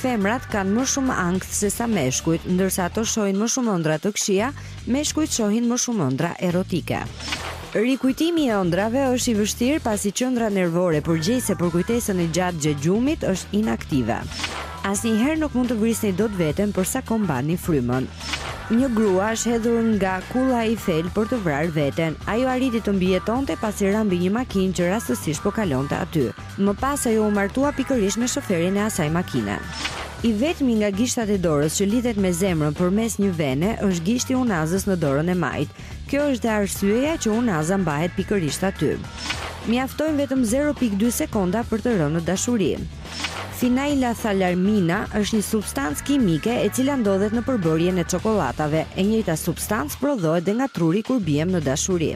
[SPEAKER 2] Femrat kanë më shumë ankth se sa meshkujt, ndërsa ato shohin më shumë ëndrra të këqija, meshkujt shohin më shumë ëndrra erotike. Rikujtimi i ëndrrave është i vështirë pasi qendra nervore përgjegjëse për kujtesën e gjatë gjatë gjumit është inaktive. Asnjëherë nuk mund të vrisni dot veten për sa kohë mbani frymën. Një grua është hedhur nga Kulla Eiffel për të vrarë veten. Ajo arriti të mbijetonte pasi ra mbi një makinë që rastësisht po kalonte aty. Më pas ajo u martua pikërisht me shoferin e asaj makine. I vetmi nga gishtat e dorës që lidhet me zemrën përmes një vene është gishti i unazës në dorën e majtë. Kjo është dhe arsyeja që unaza mbahet pikërisht aty. Mjaftojnë vetëm zero pikë dy sekonda për të rënë në dashuri. Finailathalarmina është një substancë kimike e cila ndodhet në përbërjen e çokollatave. E njëjta substancë prodhohet dhe nga truri kur biem në dashuri.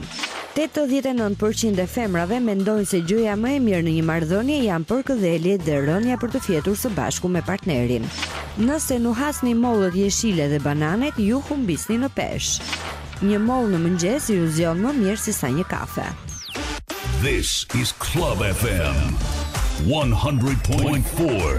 [SPEAKER 2] Tetëdhjetë e nëntë për qind e femrave mendojnë se gjëja më e mirë në një marrëdhënie janë përkëdheljet dhe rënia për të fjetur së bashku me partnerin. Nëse nuhatni mollët jeshile dhe bananet, ju humbisni në peshë. Një mollë në mëngjes ju zgjon më mirë se sa një kafe.
[SPEAKER 8] This is Club FM 100.4.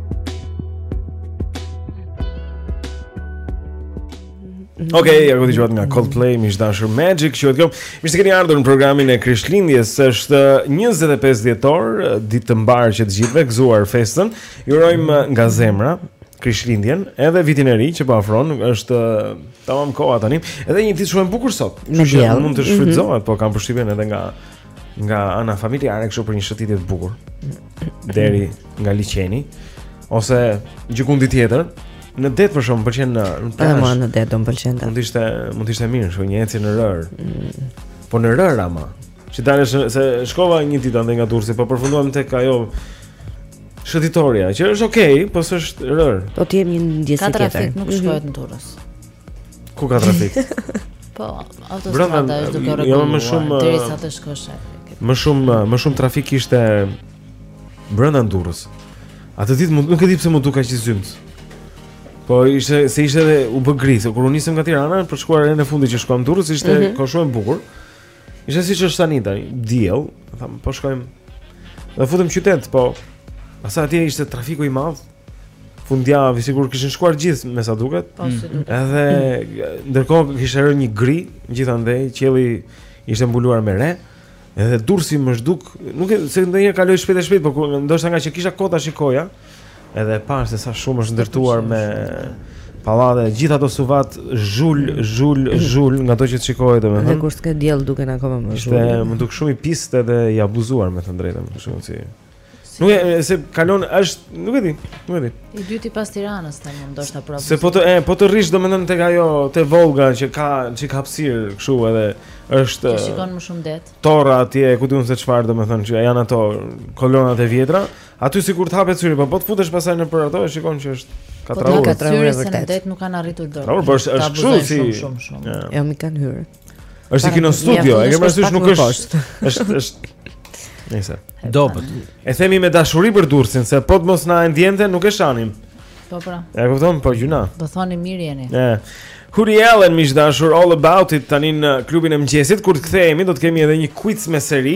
[SPEAKER 15] Ok,
[SPEAKER 5] ja ku dëgjuat nga Coldplay, miq të dashur Magic, ish kjo. Mirë se keni ardhur në programin e Krishtlindjes. Është 25 dhjetor, ditë të mbarë që të gjithëve gëzuar festën. Ju urojmë nga zemra Krishtlindjen, edhe vitin e ri që po afron, është tamam koha tani. Edhe një ditë shumë e bukur sot.
[SPEAKER 2] Me diell.
[SPEAKER 5] Mund të
[SPEAKER 2] mhm.
[SPEAKER 5] shfrytëzohet, mm -hmm. po kam përshtypjen edhe nga nga ana familjare kështu për një shëtitje të bukur deri nga liqeni ose gjëkundi tjetër në det për shembull të pëlqen në në plazh.
[SPEAKER 2] Edhe në det do të pëlqen.
[SPEAKER 5] Mund të ishte mund të ishte mirë, kështu një ecje në rërë. Mm. Po në rërë ama. Që të dalësh se shkova një ditë andej nga Durrësi, po përfunduam tek ajo shëtitorja, që është okay, po s'është rërë.
[SPEAKER 2] Do të jetë një ndjesi tjetër.
[SPEAKER 4] Ka trafik, nuk
[SPEAKER 2] mhm.
[SPEAKER 4] shkohet në Durrës.
[SPEAKER 5] Ku ka trafik?
[SPEAKER 4] Po, autostrada është duke
[SPEAKER 5] u
[SPEAKER 4] rregulluar.
[SPEAKER 5] Jo më shumë
[SPEAKER 4] derisa të shkosh.
[SPEAKER 5] Më shumë, më shumë trafik ishte brenda Durrës. Atë ditë nuk e di pse m'u duk aq i zymtë. Po ishte se ishte edhe u bë gri, se kur u nisëm nga Tirana për shkuar herën e fundit që shkuam në Durrës ishte
[SPEAKER 2] mm -hmm.
[SPEAKER 5] kohë shumë e bukur. Ishte siç është tani tani, diell, thamë, po shkojmë. U futëm në qytet, po. Pastaj atje ishte trafiku i madh. Fundjavë sigur kishin shkuar gjithë me sa duket.
[SPEAKER 4] Po, mm.
[SPEAKER 5] Edhe ndërkohë kishte rënë një gri gjithandej, qielli ishte mbuluar me re. Edhe Durrësi m'u duk, nuk e di se ndonjëherë kaloj shpejt e shpejt, por ndoshta nga që kisha kohë ta shikoja. Edhe e pashë se sa shumë është ndërtuar me pallate, gjithë ato suvat zhul, zhul, zhul nga ato që shikon domethënë.
[SPEAKER 2] Dhe kur s'ka diell duken akoma më
[SPEAKER 5] zhul.
[SPEAKER 2] Ishte
[SPEAKER 5] m'u duk shumë i pistë edhe i abuzuar them të drejtën, për shkakun si. Nuk e se kalon është, nuk e di, nuk e di.
[SPEAKER 4] I dyti pas Tiranës tani ndoshta prapë.
[SPEAKER 5] Se po të e, po të rrish domethënë tek ajo te Volga që ka çik hapësirë kështu edhe është
[SPEAKER 4] Ti shikon më shumë det.
[SPEAKER 5] Torra atje, ku di unë se çfarë domethënë që janë ato kolonat e vjetra. Aty sikur të hapet syri, po po të futesh pastaj nëpër ato e shikon që është
[SPEAKER 4] po,
[SPEAKER 5] katrahurë.
[SPEAKER 4] Po katrahurë e vërtetë. Syri nuk kanë arritur
[SPEAKER 5] dot. Katrahurë, po është është kështu si.
[SPEAKER 4] Shumë shumë shumë.
[SPEAKER 2] Jo, i kanë hyrë.
[SPEAKER 5] Është si
[SPEAKER 2] Kinostudio,
[SPEAKER 5] e ke parasysh nuk është. Është është Nëse.
[SPEAKER 3] Dobët.
[SPEAKER 5] E themi me dashuri për Durrësin se po të mos na e ndiente nuk e shanim.
[SPEAKER 4] Po pra.
[SPEAKER 5] Ja kupton, po gjynah.
[SPEAKER 4] Do thoni mirë jeni.
[SPEAKER 5] Ëh. Hoodie Allen miq të dashur all about it tani në klubin e mëngjesit kur të kthehemi do të kemi edhe një quiz me seri.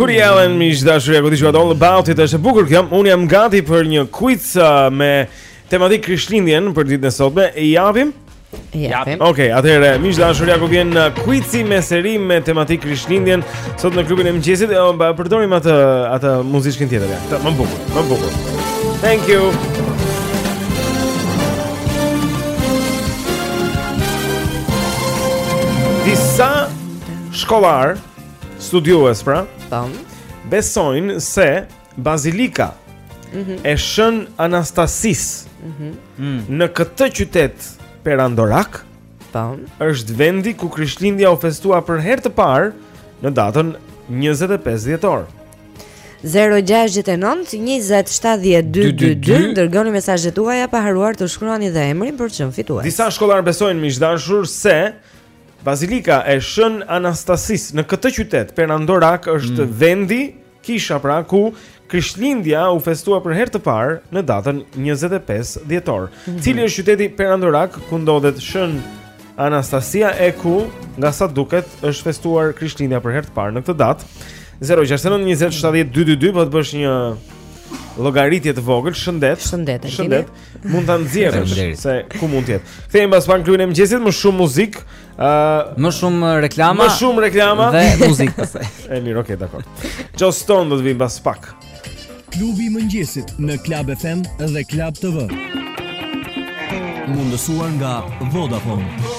[SPEAKER 16] Hoodie
[SPEAKER 5] Allen, miq të dashur ja ku dëgjuat all about it, është e bukur kjo, unë jam gati për një quiz uh, me tematikë Krishtlindjen për ditën e sotme, e japim?
[SPEAKER 2] Ja.
[SPEAKER 5] Okej, okay, atëherë miq të dashur ja ku vjen uh, quizi me seri me tematikë Krishtlindjen sot në klubin e mëngjesit. E um, përdorim atë atë muzikën tjetër. Ja. Më bukur, më bukur. Thank you. Disa shkollarë studiues pra,
[SPEAKER 2] tan
[SPEAKER 5] besojnë se Bazilika
[SPEAKER 2] mm -hmm.
[SPEAKER 5] e Shën Anastasisë
[SPEAKER 2] mm -hmm.
[SPEAKER 5] në këtë qytet perandorak
[SPEAKER 2] Tam. Po.
[SPEAKER 5] është vendi ku Krishtlindja u festua për herë të parë në datën 25 dhjetor.
[SPEAKER 2] 0-6-9-27-12-22 Dërgoni mesazhet tuaja pa harruar të shkruani dhe emrin për çmim fituar
[SPEAKER 5] Disa shkollarë besojnë miq të dashur se Bazilika e Shën Anastasisë në këtë qytet perandorak është mm. vendi Kisha pra ku Krishtlindja u festua për herë të parë në datën 25 dhjetor.
[SPEAKER 2] Mm -hmm.
[SPEAKER 5] Cili është qyteti perandorak ku ndodhet Shën Anastasia e ku nga sa duket është festuar Krishtlindja për herë të parë në këtë datë? 069 20 70 222 po të bësh një llogaritje të vogël, shëndet.
[SPEAKER 2] Shëndet.
[SPEAKER 5] Shëndet. Mund ta nxjerrësh se ku mund të jetë. Kthehemi pas pak klubin e mëngjesit më shumë muzikë Uh,
[SPEAKER 3] më shumë reklama
[SPEAKER 5] Më shumë reklama
[SPEAKER 3] Dhe muzikë pastaj
[SPEAKER 5] E mirë, oke, okay, dakor Joss Stone do të vim pas pak
[SPEAKER 11] Klubi i mëngjesit në Club FM dhe Club TV Mundësuar nga Vodafone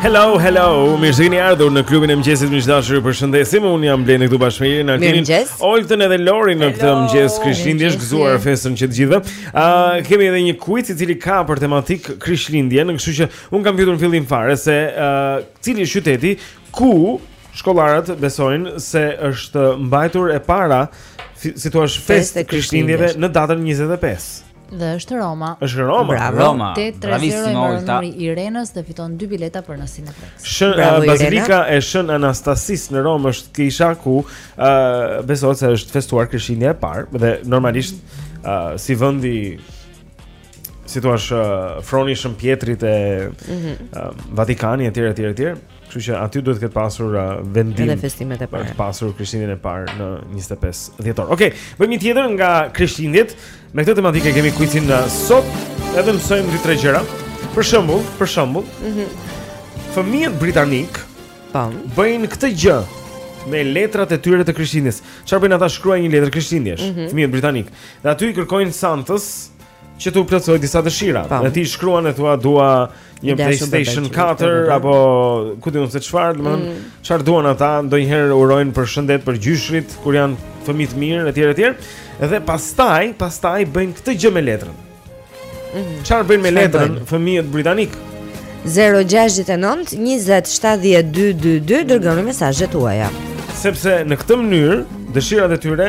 [SPEAKER 5] Hello, hello. Mirë se keni ardhur në klubin e mëngjesit miq të dashur. Ju përshëndesim. Unë jam Blendi këtu bashkë me Irin Altinin, Oltën edhe Lori në këtë mëngjes Krishtlindjesh, gëzuar festën që të gjithëve. Ë uh, kemi edhe një quiz i cili ka për tematikë Krishtlindjen, kështu që unë kam pyetur në fillim fare se ë uh, cili është qyteti ku Shkollarët besojnë se është mbajtur e para si, si thua
[SPEAKER 2] festë e
[SPEAKER 5] Krishtlindjeve në datën 25.
[SPEAKER 4] Dhe është Roma.
[SPEAKER 5] Është Roma.
[SPEAKER 3] Bravo. Roma. Bravissimo Olta.
[SPEAKER 4] Irenës dhe fiton dy bileta për nasin e festë.
[SPEAKER 5] Shë
[SPEAKER 2] Bravo,
[SPEAKER 5] Bazilika e Shën Anastasisë në Romë është kisha ku uh, besohet se është festuar Krishtlindja e parë dhe normalisht uh, si vendi si thua uh, froni i Shën Pjetrit e
[SPEAKER 2] mm -hmm.
[SPEAKER 5] uh, Vatikani etj etj etj. Kështu që aty duhet të ketë pasur uh, vendin.
[SPEAKER 2] Edhe festimet e para.
[SPEAKER 5] Të pasur Krishtlindjen e parë në 25 dhjetor. Okej, okay, bëjmë një tjetër nga Krishtlindjet. Me këtë tematikë kemi kuicin uh, sot, edhe mësojmë dy tre gjëra. Për shembull, për shembull, ëh. Mm -hmm. Fëmijët britanikë,
[SPEAKER 2] po,
[SPEAKER 5] bëjnë këtë gjë me letrat e tyre të Krishtlindjes. Çfarë bëjnë ata? Shkruajnë një letër Krishtlindjesh,
[SPEAKER 2] mm -hmm.
[SPEAKER 5] fëmijët britanikë. Dhe aty i kërkojnë Santës që t'u plotësojë disa dëshira. Ti shkruan e thua dua një PlayStation 4 apo ku di unë se çfarë, domethënë
[SPEAKER 2] mm.
[SPEAKER 5] çfarë duan ata, ndonjëherë urojnë për shëndet për gjyshërit kur janë fëmijë të mirë etj etj. Dhe pastaj, pastaj bëjnë këtë gjë me letrën.
[SPEAKER 2] Mhm.
[SPEAKER 5] Çfarë bëjnë me letrën fëmijët britanikë?
[SPEAKER 2] 069 20 70 222 dërgoni mesazhet tuaja.
[SPEAKER 5] Sepse në këtë mënyrë dëshirat
[SPEAKER 2] e
[SPEAKER 13] tyre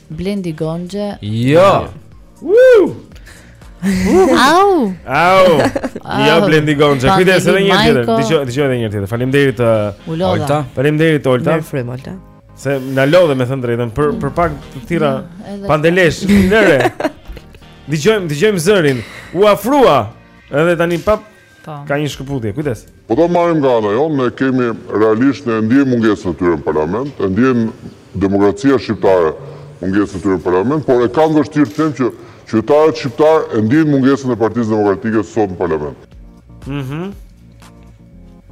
[SPEAKER 4] Blendi Gonxhe.
[SPEAKER 3] Jo.
[SPEAKER 5] Woo!
[SPEAKER 4] Au!
[SPEAKER 5] Au!
[SPEAKER 4] Ja
[SPEAKER 5] Blendi
[SPEAKER 4] Gonxhe,
[SPEAKER 5] kujdes edhe një tjetër. Dije, dije edhe një tjetër. Faleminderit uh,
[SPEAKER 3] Olta.
[SPEAKER 5] Faleminderit Olta.
[SPEAKER 2] Faleminderit Olta.
[SPEAKER 5] Se na lodhe me thënë të drejtën për për pak të
[SPEAKER 4] tira
[SPEAKER 5] pandelesh nëre. Dëgjojmë, dëgjojmë zërin. U afrua. Edhe tani pa
[SPEAKER 4] Po.
[SPEAKER 5] Ka një shkëputje, kujdes.
[SPEAKER 13] Po ta marrim nga ana jonë, ne kemi realisht ne e ndjejmë mungesën e tyre në parlament, e ndjen demokracia shqiptare mungesën e tyre në parlament, por e kam të vështirë të them që qytetarët shqiptarë e ndjejnë mungesën e Partisë Demokratike sot në parlament.
[SPEAKER 5] Mhm.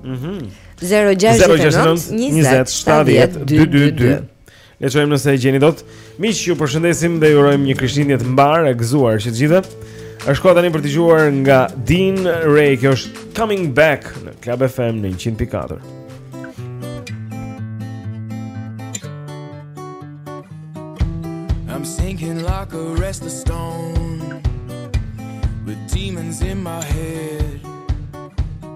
[SPEAKER 5] Mhm.
[SPEAKER 2] 069 20 70 222
[SPEAKER 5] Le të shojmë nëse e gjeni dot. Miq, ju përshëndesim dhe ju urojmë një Krishtlindje të mbarë e gëzuar që të gjithëve. Është koha tani për të dëgjuar nga Dean Ray, kjo është Coming Back në Club FM në 100.4.
[SPEAKER 12] I'm sinking like a restless stone With demons in my head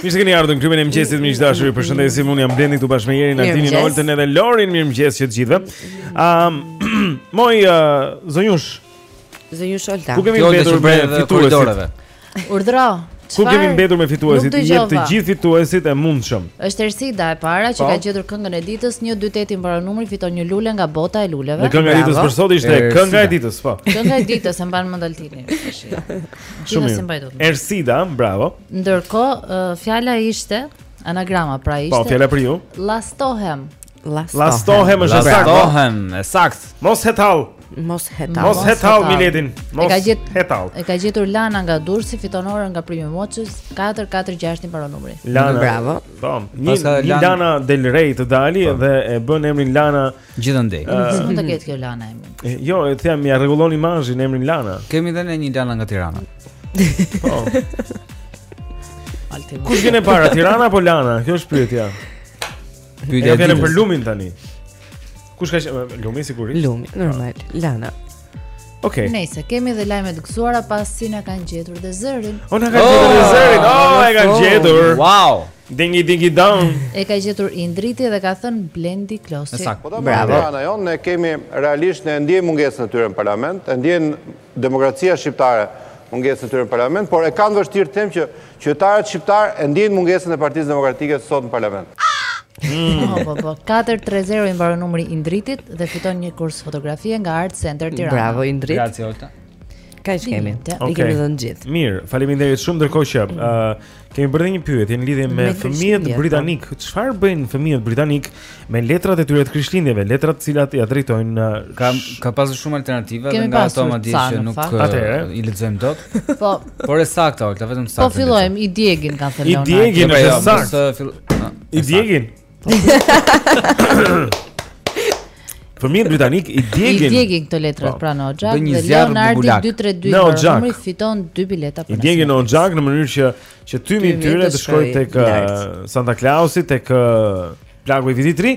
[SPEAKER 5] Mirë se keni ardhur në klubin e mëngjesit miq të dashur. Ju përshëndesim. Unë jam Blendi këtu bashkë me Jerin, Altinin, Oltën edhe Lorin. Mirë mëngjes që të gjithëve. Ëm, um, moj uh, zonjushë.
[SPEAKER 2] Zonjushë Olta.
[SPEAKER 5] Ku kemi mbetur me fituesit?
[SPEAKER 4] Urdhëro.
[SPEAKER 5] Ku kemi mbetur me fituesit?
[SPEAKER 4] Nuk
[SPEAKER 5] dëgjova. Të gjithë fituesit e mundshëm.
[SPEAKER 4] Është Ersida e para që
[SPEAKER 5] po.
[SPEAKER 4] ka gjetur këngën e ditës, 128 i mbaron numri, fiton një lule nga bota e luleve.
[SPEAKER 5] Në këngën e ditës për sot ishte kënga e ditës, po.
[SPEAKER 4] Kënga e ditës e mban mend Altini.
[SPEAKER 5] Shumë mirë. Ersida, bravo.
[SPEAKER 4] Ndërkohë, fjala ishte anagrama, pra po, ishte.
[SPEAKER 5] Po, fjala për ju.
[SPEAKER 4] Lastohem.
[SPEAKER 5] Lastohem. Lastohem është e saktë.
[SPEAKER 3] Lastohem, e saktë.
[SPEAKER 5] Mos hetal.
[SPEAKER 2] Mos hetal.
[SPEAKER 5] Mos hetal miletin. Mos hetal.
[SPEAKER 4] E ka gjetur Lana nga Durrësi, fiton orën nga Prime Watches 446 i mbaron numri.
[SPEAKER 5] Lana,
[SPEAKER 2] bravo.
[SPEAKER 5] Po. Një
[SPEAKER 3] Lana,
[SPEAKER 5] Lana Del Rey të dali po. dhe e bën emrin Lana
[SPEAKER 3] gjithandej.
[SPEAKER 4] Nuk mund të ketë kjo Lana emrin.
[SPEAKER 5] Jo, e them ia rregullon imazhin emrit Lana.
[SPEAKER 3] Kemi edhe ne një Lana nga Tirana.
[SPEAKER 5] Po. Kush vjen para Tirana apo Lana? Kjo është pyetja.
[SPEAKER 3] Pyetja e ditës.
[SPEAKER 5] për lumin tani. Kush ka qenë lumi sigurisht?
[SPEAKER 2] Lumi, normal. Lana.
[SPEAKER 5] Okej. Okay.
[SPEAKER 4] Nëse kemi dhe lajmet të gëzuara pasi na kanë gjetur dhe zërin.
[SPEAKER 5] O na kanë oh, gjetur dhe zërin. Oh, oh, e kanë oh, gjetur.
[SPEAKER 3] Wow.
[SPEAKER 5] Dingi dingi down.
[SPEAKER 4] E ka gjetur Indriti dhe ka thënë Blendi Klosi.
[SPEAKER 17] Bravo. Ana jonë ne kemi realisht ne ndiejmë mungesën e tyre në parlament, e ndjen demokracia shqiptare mungesën e tyre në parlament, por e kam vështirë të them që qytetarët shqiptarë e ndiejnë mungesën e Partisë Demokratike sot në parlament.
[SPEAKER 4] Po po po. 430 i mbaron numri i Indritit dhe fiton një kurs fotografie nga Art Center Tirana.
[SPEAKER 2] Bravo Indrit.
[SPEAKER 3] Grazie Olta.
[SPEAKER 2] Kaq kemi. I kemi dhënë gjithë.
[SPEAKER 5] Mirë, faleminderit shumë ndërkohë që ë Kemi bërë një pyetje në lidhje me,
[SPEAKER 2] me
[SPEAKER 5] fëmijët
[SPEAKER 2] po.
[SPEAKER 5] britanikë. Çfarë bëjnë fëmijët britanikë me letrat e tyre të Krishtlindjeve, letrat të cilat ia drejtojnë në
[SPEAKER 3] ka ka pasur shumë alternativa dhe nga ato
[SPEAKER 4] madje
[SPEAKER 3] që nuk
[SPEAKER 5] Atëherë.
[SPEAKER 3] i lexojmë dot.
[SPEAKER 4] Po.
[SPEAKER 3] Por e saktë, Olta, vetëm po saktë.
[SPEAKER 4] Po fillojmë, i djegin kanë thënë.
[SPEAKER 5] I
[SPEAKER 3] djegin
[SPEAKER 5] është saktë. I djegin. Fëmijët britanikë i djegin.
[SPEAKER 4] I
[SPEAKER 5] djegin
[SPEAKER 4] këto letra
[SPEAKER 5] po.
[SPEAKER 4] pra në oxhak dhe Leonardi 232 numri fiton dy bileta për.
[SPEAKER 5] I djegin në oxhak në mënyrë që që tymi i tyre
[SPEAKER 2] të
[SPEAKER 5] shkojë tek
[SPEAKER 2] uh,
[SPEAKER 5] Santa Clausi tek uh, plaku i vitit të ri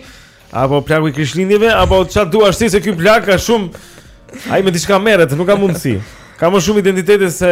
[SPEAKER 5] apo plaku i Krishtlindjeve apo çfarë duash ti se ky plak ka shumë ai me diçka merret, nuk ka mundësi. Ka më shumë identitete se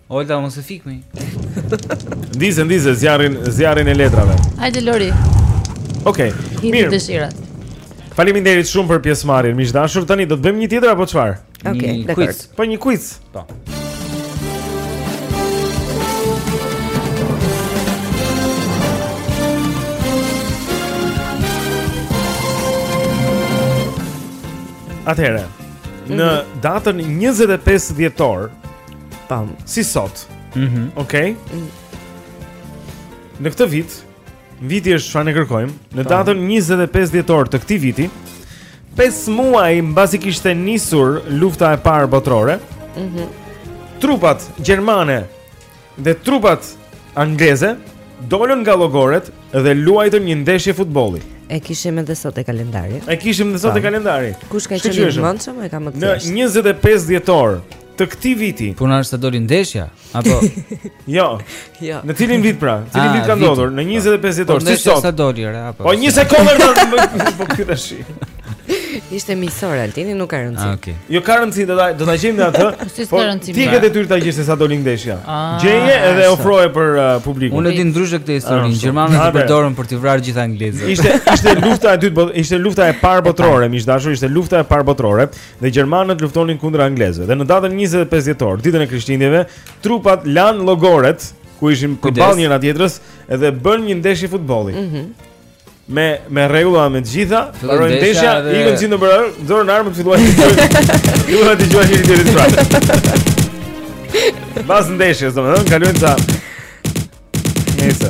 [SPEAKER 3] Olta mos e fik mi.
[SPEAKER 5] Ndize, ndize zjarrin, zjarrin e letrave.
[SPEAKER 4] Hajde Lori.
[SPEAKER 5] Okej.
[SPEAKER 4] Okay.
[SPEAKER 5] Mirë.
[SPEAKER 4] Dëshirat.
[SPEAKER 5] Faleminderit shumë për pjesëmarrjen. Miq të dashur, tani do të bëjmë një tjetër apo çfarë?
[SPEAKER 2] Okej,
[SPEAKER 3] okay,
[SPEAKER 2] një
[SPEAKER 3] quiz.
[SPEAKER 5] Po një quiz.
[SPEAKER 3] Po.
[SPEAKER 5] Atëherë, në mhm. datën 25 dhjetor
[SPEAKER 2] Pam.
[SPEAKER 5] Si sot.
[SPEAKER 3] Mhm.
[SPEAKER 5] Mm Okej. Okay. Mm. Në këtë vit, viti është çfarë ne kërkojmë, në datën 25 dhjetor të këtij viti, 5 muaj mbasi kishte nisur lufta e parë botërore,
[SPEAKER 2] mhm.
[SPEAKER 5] Trupat gjermane dhe trupat angleze dolën nga llogoret dhe luajtën një ndeshje futbolli.
[SPEAKER 2] E kishim edhe sot te kalendari.
[SPEAKER 5] E kishim edhe sot te kalendari.
[SPEAKER 2] Kush ka qenë i vëmendshëm e ka më të thjeshtë.
[SPEAKER 5] Në 25 dhjetor të këtij viti.
[SPEAKER 3] Puna është sa doli ndeshja apo
[SPEAKER 5] Jo.
[SPEAKER 2] Jo.
[SPEAKER 5] Në cilin vit pra? Cili
[SPEAKER 3] ah,
[SPEAKER 5] vit ka ndodhur? Në 25
[SPEAKER 3] po,
[SPEAKER 5] dhjetor,
[SPEAKER 3] si
[SPEAKER 5] sot.
[SPEAKER 3] Sa doli re apo?
[SPEAKER 5] Po një sekondë mo po ky tash.
[SPEAKER 2] Ishte miqësore Altin, nuk ka rëndësi.
[SPEAKER 3] Ah, okej.
[SPEAKER 5] Jo ka rëndësi, do ta do ta gjejmë atë.
[SPEAKER 4] Po si ka rëndësi?
[SPEAKER 5] Ti ke detyrë ta gjesh se sa doli ndeshja.
[SPEAKER 4] Ah,
[SPEAKER 5] Gjeje edhe ofroje për uh, publikun.
[SPEAKER 3] Unë e di ndryshe këtë histori,
[SPEAKER 5] ah,
[SPEAKER 3] gjermanët e përdorën për të vrarë gjithë anglezët.
[SPEAKER 5] Ishte ishte lufta e dytë, ishte lufta e parë botërore, miq të dashur, ishte lufta e parë botërore. dhe gjermanët luftonin kundër anglezëve. Dhe në datën 25 dhjetor, ditën e Krishtlindjeve, trupat lanë llogoret ku ishin përballë njëra tjetrës edhe bënë një ndeshje futbolli.
[SPEAKER 2] Mhm.
[SPEAKER 5] Mm me me rregulla me të gjitha, mbaroi
[SPEAKER 3] ndeshja, dhe...
[SPEAKER 5] ikën si në bërë, dorën armën filluan të bëjnë. Ju ha të juaj një ditë të tij. Pas ndeshjes, domethënë, kalojnë sa. Nëse.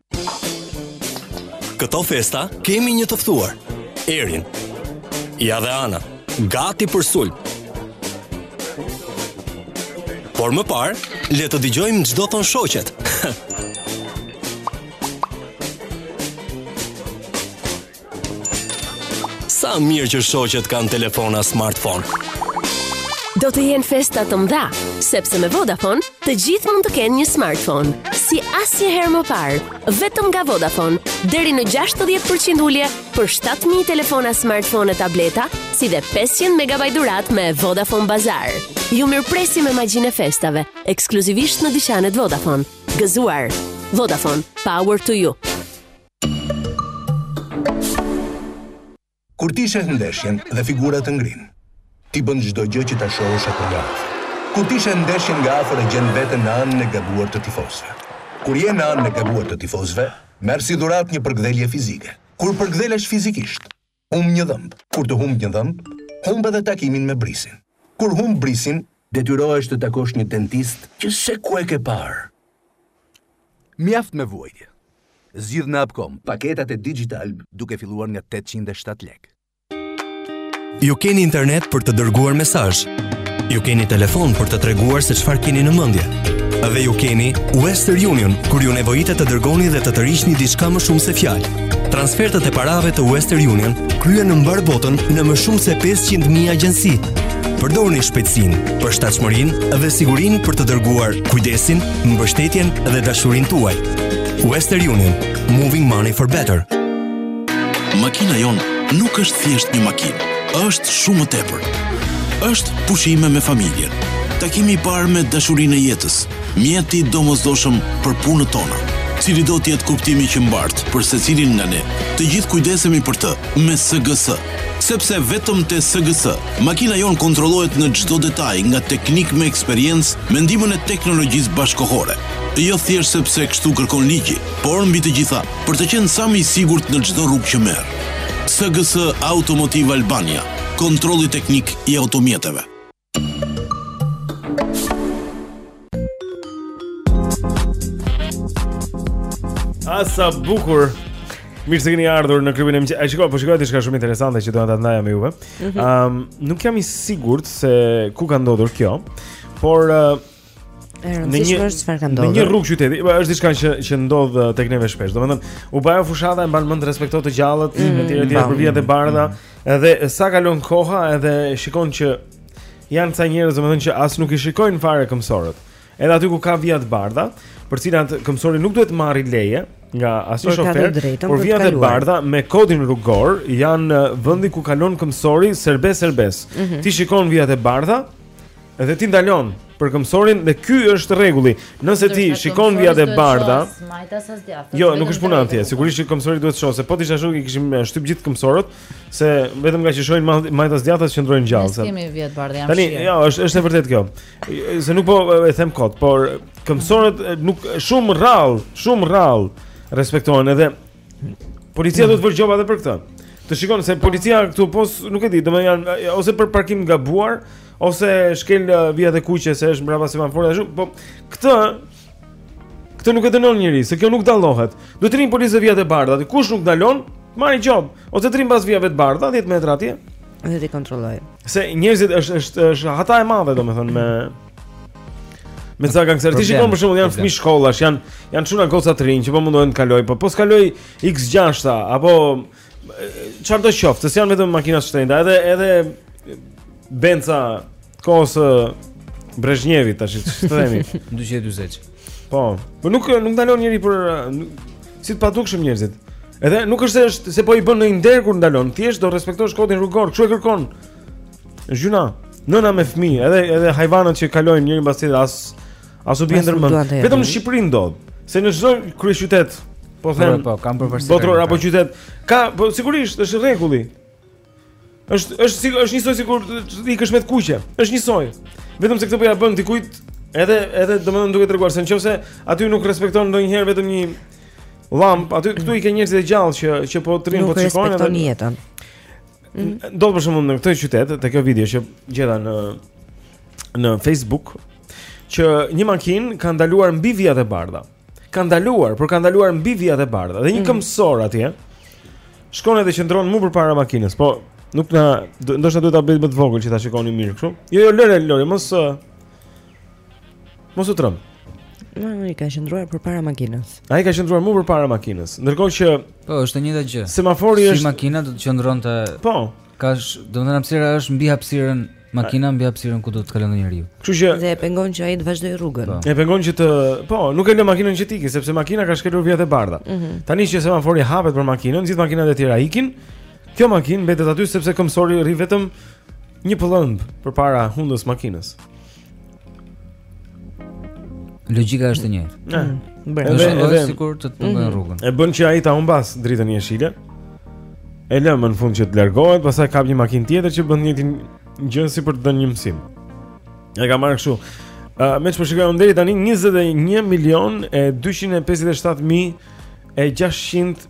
[SPEAKER 18] Këto festa kemi një të ftuar. Erin. Ja dhe Ana, gati për sulm. Por më parë, le të dëgjojmë ç'do thonë shoqet. Sa mirë që shoqet kanë telefona smartphone.
[SPEAKER 19] Do të jenë festa të mëdha, sepse me Vodafone të gjithë mund të kenë një smartphone, si asnjëherë më parë. Vetëm nga Vodafone, deri në 60% ulje për 7000 telefona smartphone e tableta, si dhe 500 MB dhuratë me Vodafone Bazar. Ju mirëpresim me magjinë e festave, ekskluzivisht në dyqanet Vodafone. Gëzuar. Vodafone, power to you.
[SPEAKER 20] Kur ti sheh ndeshjen dhe figura të ngrin, ti bën çdo gjë që ta shohësh atë nga afër. Kur ti sheh ndeshjen nga afër e gjen veten në anën e gabuar të tifozëve. Kur je në anën e gabuar të tifozëve, merr si dhuratë një përkdhelje fizike. Kur përkdhelesh fizikisht, Humb një dhëmb. Kur të humb një dhëmb, humb edhe takimin me Brisin. Kur humb Brisin, detyrohesh të takosh një dentist që s'di ku e ke parë.
[SPEAKER 21] Mjaft me vuajtje. Zgjidh në Abcom paketat e Digitalb. Duke filluar nga tetëqind e shtatë lekë.
[SPEAKER 18] Ju keni internet për të dërguar mesazh, Ju keni telefon për të treguar se çfarë keni në mendje. Dhe ju keni Western Union kur ju nevojitet të dërgoni dhe të tërhiqni diçka më shumë se fjalë. Transfertët e parave të Western Union kryhen në mbarë botën në më shumë se 500.000 agjenci. Përdorni shpejtësinë, përshtatshmërinë dhe sigurinë për të dërguar kujdesin, mbështetjen dhe dashurinë tuaj. Western Union, moving money for better.
[SPEAKER 22] Makina jonë nuk është thjesht një makinë, është shumë më tepër. Është pushime me familjen, takimi i parë me dashurinë e jetës, mjeti i domosdoshëm për punët tona. Cilido të jetë kuptimi që mbart për secilin nga ne? Të gjithë kujdesemi për të me SGS. Sepse vetëm te SGS, makina jonë kontrollohet në çdo detaj nga teknikë me eksperiencë me ndihmën e teknologjisë bashkëkohore. Jo thjesht sepse kështu kërkon ligji, por mbi të gjitha për të qenë sa më i sigurt në çdo rrugë që merr. SGS Automotive Albania, kontrolli teknik i automjeteve.
[SPEAKER 5] Ah sa bukur. Mirë se keni ardhur në klubin e mëngjesit. A shiko, po shikoj diçka shumë interesante që doja ta ndaja me juve. Ëm,
[SPEAKER 2] mhm.
[SPEAKER 5] um, nuk jam i sigurt se ku ka ndodhur kjo, por uh,
[SPEAKER 2] Në një çfarë ka ndodhur?
[SPEAKER 5] Në një rrugë qyteti, po, është diçka që që ndodh uh, tek neve shpesh. Domethënë, u bë ajo fushata e mban mend të respekto të gjallët,
[SPEAKER 2] mm,
[SPEAKER 5] etj, etj, për vijat e bardha, edhe sa kalon koha, edhe shikon që janë ca njerëz domethënë që as nuk i shikojnë fare këmsorët. Edhe aty ku ka vija të bardha, për të cilat këmsori nuk duhet të marrë leje nga asnjë shofer, por vijat e bardha me kodin rrugor janë uh, vendi ku kalon këmsori serbes serbes.
[SPEAKER 2] Mm -hmm.
[SPEAKER 5] Ti shikon vijat e bardha, Dhe ti ndalon për këmsorin dhe ky është rregulli. Nëse ti shikon vijat e bardha, jo, nuk është puna atje. Sigurisht që këmsori duhet të shohë, se po t'ishte ashtu i kishim eh, shtyp gjithë këmsorët, se vetëm nga që shohin majtas djathas qëndrojnë gjallë.
[SPEAKER 4] Ne kemi vija të bardha jam.
[SPEAKER 5] Tani, jo, është është e vërtetë kjo. Se nuk po eh, e them kot, por këmsorët eh, nuk shumë rrallë, shumë rrallë respektohen edhe Policia duhet të vërë gjoba edhe për këtë. Ti shikon se policia këtu pos nuk e di, domethënë janë ose për parkim gabuar ose shkel vijat e kuqe se është mbrapa semaforit ashtu, po këtë këtë nuk e dënon njeri, se kjo nuk dallohet. Duhet të rrinë policë vijat e bardha, ti kush nuk ndalon, merr gjobë, ose të rrinë pas vijave të bardha 10 metra atje.
[SPEAKER 2] Dhe t'i kontrollojë.
[SPEAKER 5] Se njerëzit është është është hata e madhe domethënë me Me ca gangsterë, ti shikon për shembull janë fëmijë shkollash, janë janë çuna goca të rinj që po mundohen të kalojnë, po po s'kaloi X6-a apo çfarë do qoftë, s'janë vetëm makina të shtrenjta, edhe edhe Benza të kohës Brezhnevit ashtu të themi
[SPEAKER 3] 240.
[SPEAKER 5] Po, po nuk nuk ndalon njeri për si të padukshëm njerëzit. Edhe nuk është se është se po i bën një nder kur ndalon, thjesht do respektosh kodin rrugor, kështu e kërkon. Është gjynah. Nëna me fëmijë, edhe edhe hajvanët që kalojnë njëri mbas tjetrit as as u bie ndërmend. Vetëm në Shqipëri ndodh. Se në çdo kryeqytet, po them,
[SPEAKER 3] po, po kam
[SPEAKER 5] përvërsë.
[SPEAKER 3] Botëror
[SPEAKER 5] apo qytet, ka, po sigurisht është rregulli. Është është është njësoj sikur të ikësh me të kuqe. Është njësoj. Vetëm se këtë po ja bën dikujt Edhe edhe domethënë duhet treguar se nëse aty nuk respekton ndonjëherë vetëm një llambë, aty këtu i ke njerëzit e gjallë që që po të rrinë po shikojnë
[SPEAKER 2] edhe jetën. Mhm.
[SPEAKER 5] Ndodh për shembull në këtë qytet, te kjo video që gjeta në në Facebook që një makinë ka ndaluar mbi vijat e bardha. Ka ndaluar, por ka ndaluar mbi vijat e bardha dhe një
[SPEAKER 2] mhm.
[SPEAKER 5] këmbësor atje shkon edhe qëndron mu përpara makinës, po nuk na ndoshta duhet ta bëj më të vogël që ta shikoni mirë kështu. Jo, jo, lëre, lëre, mos Mos u tremb.
[SPEAKER 2] Në ai ka qëndruar përpara makinës
[SPEAKER 5] Ai ka qëndruar mu përpara makinës Ndërkohë që
[SPEAKER 3] Po, është e njëjta gjë
[SPEAKER 5] Semafori është Si
[SPEAKER 3] makina do të qëndronte
[SPEAKER 5] Po
[SPEAKER 3] Ka është Domethënë hapësira është mbi hapësirën Makina mbi hapësirën ku do të kalonte njeriu
[SPEAKER 5] Kështu që
[SPEAKER 2] Dhe e pengon që ai të vazhdojë rrugën po.
[SPEAKER 5] E pengon që të Po, nuk e lë makinën që të ikë Sepse makina ka shkelur vijat e bardha
[SPEAKER 2] mm -hmm.
[SPEAKER 5] Tani që semafori hapet për makinën Gjithë makinat e tjera ikin Kjo makinë mbetet aty sepse këmbësori rri vetëm një pëllëmbë përpara hundës së makinës.
[SPEAKER 3] Logjika është e njëjtë.
[SPEAKER 5] Ëh. Mm.
[SPEAKER 2] Bravo.
[SPEAKER 3] Është
[SPEAKER 5] edhe
[SPEAKER 3] sikur të të pengojë mhm. rrugën.
[SPEAKER 5] E bën që ai ta humbasë dritën jeshile. E lë më në fund që të largohet, pastaj kap një makinë tjetër që bën të njëjtën gjë si për të dhënë një mësim. Ai ka marrë kështu. Ëh, me çfarë shikoj unë deri tani 21 milion e 257 mijë e 600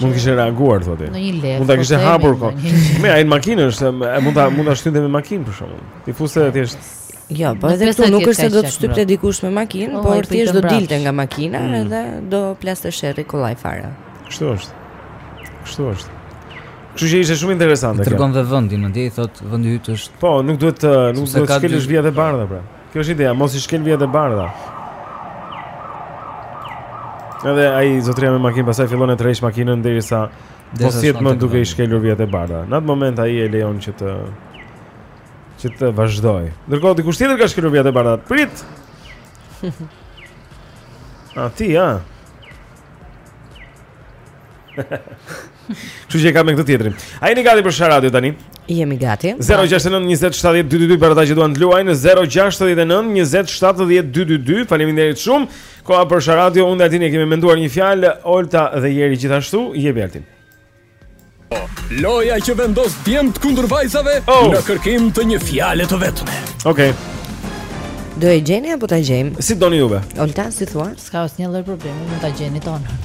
[SPEAKER 5] Mund
[SPEAKER 4] të kishte
[SPEAKER 5] reaguar thotë.
[SPEAKER 4] Në një nerv.
[SPEAKER 5] Mund ta kishte hapur kot. Me ai në makinë është, e mund ta mund ta shtynte me makinë për shkakun. Ti fuse atë është.
[SPEAKER 2] Jo, po edhe këtu nuk është se do të shtypte dikush me makinë,
[SPEAKER 4] po,
[SPEAKER 2] por thjesht do dilte nga makina
[SPEAKER 5] mm.
[SPEAKER 2] edhe do plaste sherri kollaj fare.
[SPEAKER 5] Kështu është. Kështu është. Kështu që ishte shumë interesante kjo.
[SPEAKER 3] Tregon dhe vendin, me një fjalë i thotë vendi yt është.
[SPEAKER 5] Po, nuk duhet të nuk duhet të shkelësh vijat e bardha pra. Kjo është ideja, mos i shkel vijat e bardha. Edhe ai zotëria me makinë pastaj fillon e tërheq makinën derisa mos jetë më duke i shkelur vijat e bardha. Në atë moment ai e lejon që të që të vazhdojë. Ndërkohë dikush tjetër ka shkelur vijat e bardha. Prit. A ti ja? Kështu që e kam me këtë tjetrin. A jeni gati për Sharadio tani?
[SPEAKER 2] Jemi gati.
[SPEAKER 5] 069 20 70 222 për ata që duan të luajnë 069 20 70 222. Faleminderit shumë. Koha për Sharadio, unë Altini e kemi menduar një fjalë, Olta dhe Eri gjithashtu, jepi Altin.
[SPEAKER 11] Loja që vendos djemtë kundër vajzave
[SPEAKER 5] oh.
[SPEAKER 11] në kërkim të një fjale të vetme.
[SPEAKER 5] Okej. Okay.
[SPEAKER 2] Do e gjeni apo ta gjejmë?
[SPEAKER 5] Si doni juve?
[SPEAKER 2] Olta si thua?
[SPEAKER 4] S'ka asnjë lloj problemi, mund ta gjeni tonën.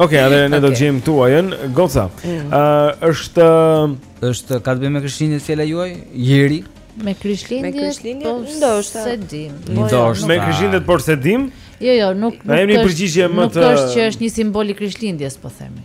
[SPEAKER 5] Okej, okay, ne do
[SPEAKER 2] e
[SPEAKER 5] gjejmë tuajën. Goca. Ëh,
[SPEAKER 2] mm.
[SPEAKER 5] uh, është
[SPEAKER 3] është ka të bëjë me Krishtlindjet fjala juaj? Eri.
[SPEAKER 4] Me
[SPEAKER 2] Krishtlindjet,
[SPEAKER 4] po
[SPEAKER 2] ndoshta.
[SPEAKER 4] S'e di.
[SPEAKER 3] Po, jo, ndoshta.
[SPEAKER 5] Me Krishtlindjet por s'e di?
[SPEAKER 4] Jo, jo, nuk nuk.
[SPEAKER 5] Na
[SPEAKER 4] jepni
[SPEAKER 5] përgjigje më të.
[SPEAKER 4] Nuk është që është një simbol i Krishtlindjes, po themi.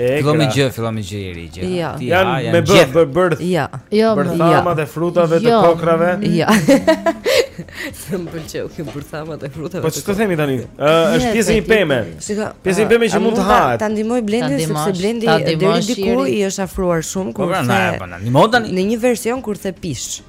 [SPEAKER 3] Fillon me gjë, fillon me gjë Eri gjë.
[SPEAKER 2] Ja.
[SPEAKER 3] Ti ja,
[SPEAKER 5] janë me bërë
[SPEAKER 3] bërë
[SPEAKER 5] bërë. Ja.
[SPEAKER 2] Jo,
[SPEAKER 5] bërthamat e frutave të
[SPEAKER 4] jo.
[SPEAKER 2] kokrrave. Ja. S'më pëlqeu kjo bërthamat e frutave.
[SPEAKER 5] Po ç'të themi tani? Ë, është pjesë e një peme. Pjesë e një peme që mund të hahet.
[SPEAKER 2] Ta ndihmoj
[SPEAKER 4] Blendin
[SPEAKER 2] sepse Blendi deri diku i është afruar shumë
[SPEAKER 3] po,
[SPEAKER 2] kur
[SPEAKER 3] pra,
[SPEAKER 2] the.
[SPEAKER 3] Po na ndihmon tani.
[SPEAKER 2] Në një version kur the pishë.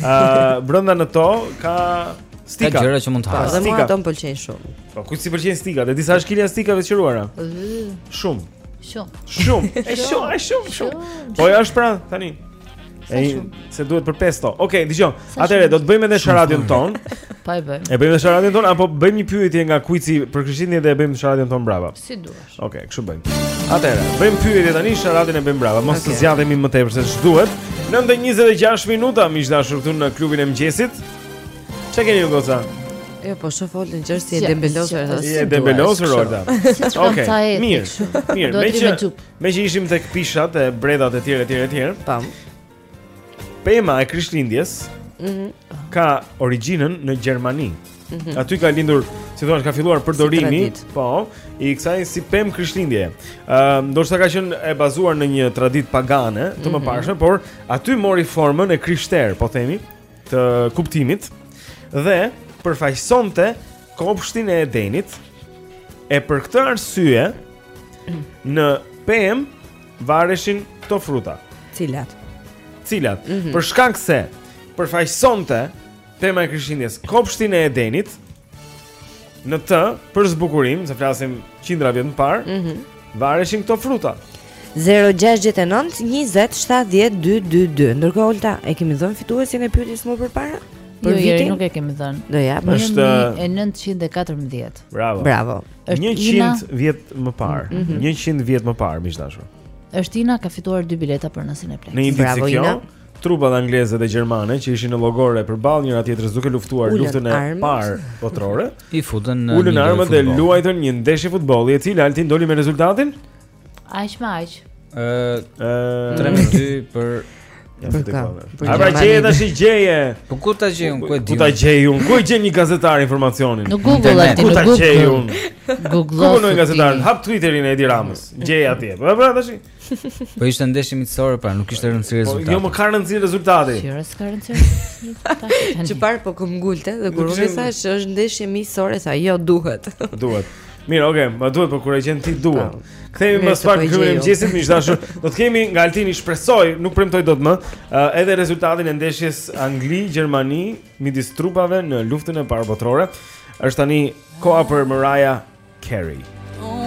[SPEAKER 3] Ë
[SPEAKER 5] brenda në to ka stika.
[SPEAKER 3] Ka gjëra që mund të hash.
[SPEAKER 2] Dhe mua ato më pëlqejnë shumë.
[SPEAKER 5] Po kujt s'i pëlqejnë stikat? E di sa është kilja stikave të qëruara. Shumë.
[SPEAKER 4] Shumë.
[SPEAKER 5] Shumë. Është shumë, është shumë, shumë. Po ja është pra tani. E se duhet për pesto. Okej, okay, dëgjoj. Atëherë do të bëjmë edhe sharadën tonë.
[SPEAKER 4] Po e bëjmë.
[SPEAKER 5] E bëjmë sharadën tonë apo bëjmë një pyetje nga kuici për Krishtlindje dhe e bëjmë sharadën tonë mbrapa.
[SPEAKER 4] Si të duash.
[SPEAKER 5] Okej, okay, kështu bëjmë. Atëherë, bëjmë pyetje tani, sharadën e bëjmë mbrapa. Mos të zgjatemi më tepër se ç'duhet. 9:26 minuta, miq të dashur këtu në klubin e mëngjesit. Ç'keni ju goca?
[SPEAKER 2] Jo, po shoh Oltën që është si e dembelosur
[SPEAKER 4] ashtu.
[SPEAKER 2] Si
[SPEAKER 5] e dembelosur Olta. Okej. Mirë. Mirë, meqë meqë ishim tek pishat e bredhat e tjera e tjera e tjera.
[SPEAKER 2] Tam.
[SPEAKER 5] Pema e Krishtlindjes
[SPEAKER 2] mm -hmm.
[SPEAKER 5] ka origjinën në Gjermani. Mm -hmm. Aty ka lindur, si të thuash, ka filluar përdorimi, po, i kësaj si pemë Krishtlindjeje. Ëm, uh, ndoshta ka qenë e bazuar në një traditë pagane të mm -hmm. mëparshme, por aty mori formën e krishterë, po themi, të kuptimit dhe përfaqësonte kopshtin e Edenit. E për këtë arsye në pemë vareshin këto fruta.
[SPEAKER 2] Cilat?
[SPEAKER 5] Cilat? Mm -hmm. Për shkak se përfaqësonte pema e Krishtlindjes kopshtin e Edenit në të për zbukurim, se flasim qindra vjet më parë,
[SPEAKER 2] mm -hmm.
[SPEAKER 5] vareshin këto fruta.
[SPEAKER 2] 0-6-9-20-70-2-2-2 Ndërkohë, Olta, e kemi dhënë fituesin e pyetjes më përpara?
[SPEAKER 4] Për jo, vitin? nuk e kemi dhënë
[SPEAKER 2] Do e jap,
[SPEAKER 5] është...
[SPEAKER 4] 1914
[SPEAKER 5] Bravo
[SPEAKER 2] Bravo
[SPEAKER 4] Është
[SPEAKER 5] 100 vjet më parë, 100 mm -hmm. vjet më parë, miq të dashur.
[SPEAKER 4] Është Ina ka fituar dy bileta për në
[SPEAKER 5] Cineplexx. Bravo Ina. Trupat angleze dhe gjermane që ishin në llogore përballë njëra tjetrës duke luftuar luftën e parë botërore,
[SPEAKER 3] i futën,
[SPEAKER 5] ulën armët dhe luajtën një ndeshje futbolli, e cila Altin doli me rezultatin
[SPEAKER 4] Aq më aq.
[SPEAKER 3] Ë,
[SPEAKER 5] ë
[SPEAKER 3] 3-2 për
[SPEAKER 5] Për kë? A pra gjeje tashi, gjeje.
[SPEAKER 3] Po ku ta gjej unë, ku e di?
[SPEAKER 5] Ku ta gjej unë? Ku e gjen një gazetar informacionin?
[SPEAKER 4] Në Google aty,
[SPEAKER 5] ku ta gjej unë?
[SPEAKER 4] Google.
[SPEAKER 5] Ku
[SPEAKER 4] në
[SPEAKER 5] gazetar? Hap Twitterin e Edi Ramës. Gjeje atje. Po pra tash.
[SPEAKER 3] Po ishte ndeshje miqësore pra, nuk kishte rëndësi
[SPEAKER 5] po,
[SPEAKER 3] rezultati.
[SPEAKER 5] Jo, mo, ka rëndësi rezultati.
[SPEAKER 4] Jo, s'ka rëndësi.
[SPEAKER 2] Çfarë po këmbëngul ti dhe kur unë
[SPEAKER 5] të
[SPEAKER 2] them është ndeshje miqësore sa jo duhet.
[SPEAKER 5] Duhet. Mirë, okay, më duhet, po kur e gjen ti duam.
[SPEAKER 2] Ah.
[SPEAKER 5] Kthehemi
[SPEAKER 2] pas
[SPEAKER 5] pak në klubin e mëngjesit, miq të dashur. Do të kemi nga Altini, shpresoj, nuk premtoj dot më, uh, edhe rezultatin e ndeshjes Angli-Gjermani midis trupave në luftën e parë botërore. Është tani koha për Mariah Carey.
[SPEAKER 23] Oh,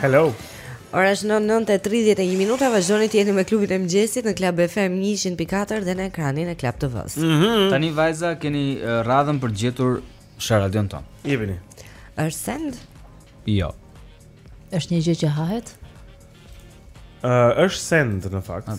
[SPEAKER 5] Hello.
[SPEAKER 2] Ora është 9:31 minuta, vazhdoni të jeni me klubin e mëngjesit në Club FM 104 dhe në ekranin e Club TV-s.
[SPEAKER 5] Mm -hmm.
[SPEAKER 8] Tani vajza keni radhën për të gjetur sharadën tonë.
[SPEAKER 5] Jepini.
[SPEAKER 2] Është send?
[SPEAKER 8] Jo.
[SPEAKER 4] Është një gjë që hahet?
[SPEAKER 5] Ë, uh, është send në fakt.
[SPEAKER 2] A.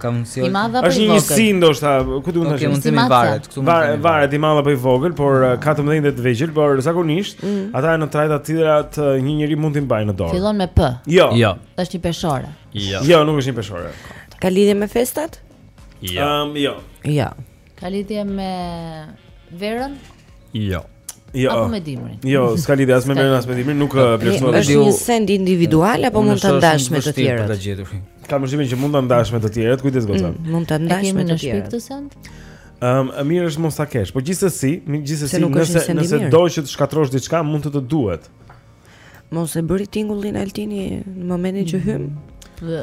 [SPEAKER 8] Ka mundësi
[SPEAKER 4] i madh apo i vogël?
[SPEAKER 5] Është një njësi ndoshta, ku
[SPEAKER 8] di unë tash.
[SPEAKER 4] Ka
[SPEAKER 8] mundësi
[SPEAKER 4] i
[SPEAKER 8] varet, këtu mund
[SPEAKER 5] varet i madh apo i vogël, por mm. ka të mëdhenj dhe të vegjël, por zakonisht
[SPEAKER 4] mm.
[SPEAKER 5] ata janë në trajta të tilla që një njeri mund t'i mbajë në dorë.
[SPEAKER 4] Fillon me P.
[SPEAKER 5] Jo.
[SPEAKER 8] Jo.
[SPEAKER 4] Është një peshore.
[SPEAKER 8] Jo.
[SPEAKER 5] Jo, nuk është një peshore.
[SPEAKER 2] Ka lidhje me festat?
[SPEAKER 8] Jo.
[SPEAKER 5] Ëm, jo.
[SPEAKER 2] Jo.
[SPEAKER 4] Ka lidhje me verën?
[SPEAKER 8] Jo.
[SPEAKER 5] Jo.
[SPEAKER 4] Apo me dimrin.
[SPEAKER 5] Jo, s'ka lidhje as me
[SPEAKER 4] verën
[SPEAKER 5] as me dimrin, nuk vlerësohet.
[SPEAKER 2] Është një send individual apo mund ta ndash me të tjerët?
[SPEAKER 5] Ka mundësinë që mund ta ndash me të tjerët, kujdes goca.
[SPEAKER 2] Mm, mund ta ndash me të tjerët.
[SPEAKER 4] Kemi në shpi këtë send?
[SPEAKER 5] Ëm, um, mirë është mos ta kesh, por gjithsesi, gjithsesi nëse nëse do që të shkatërrosh diçka, mund të të duhet.
[SPEAKER 2] Mos e bëri tingullin Altini në momentin që hym.
[SPEAKER 8] Mm.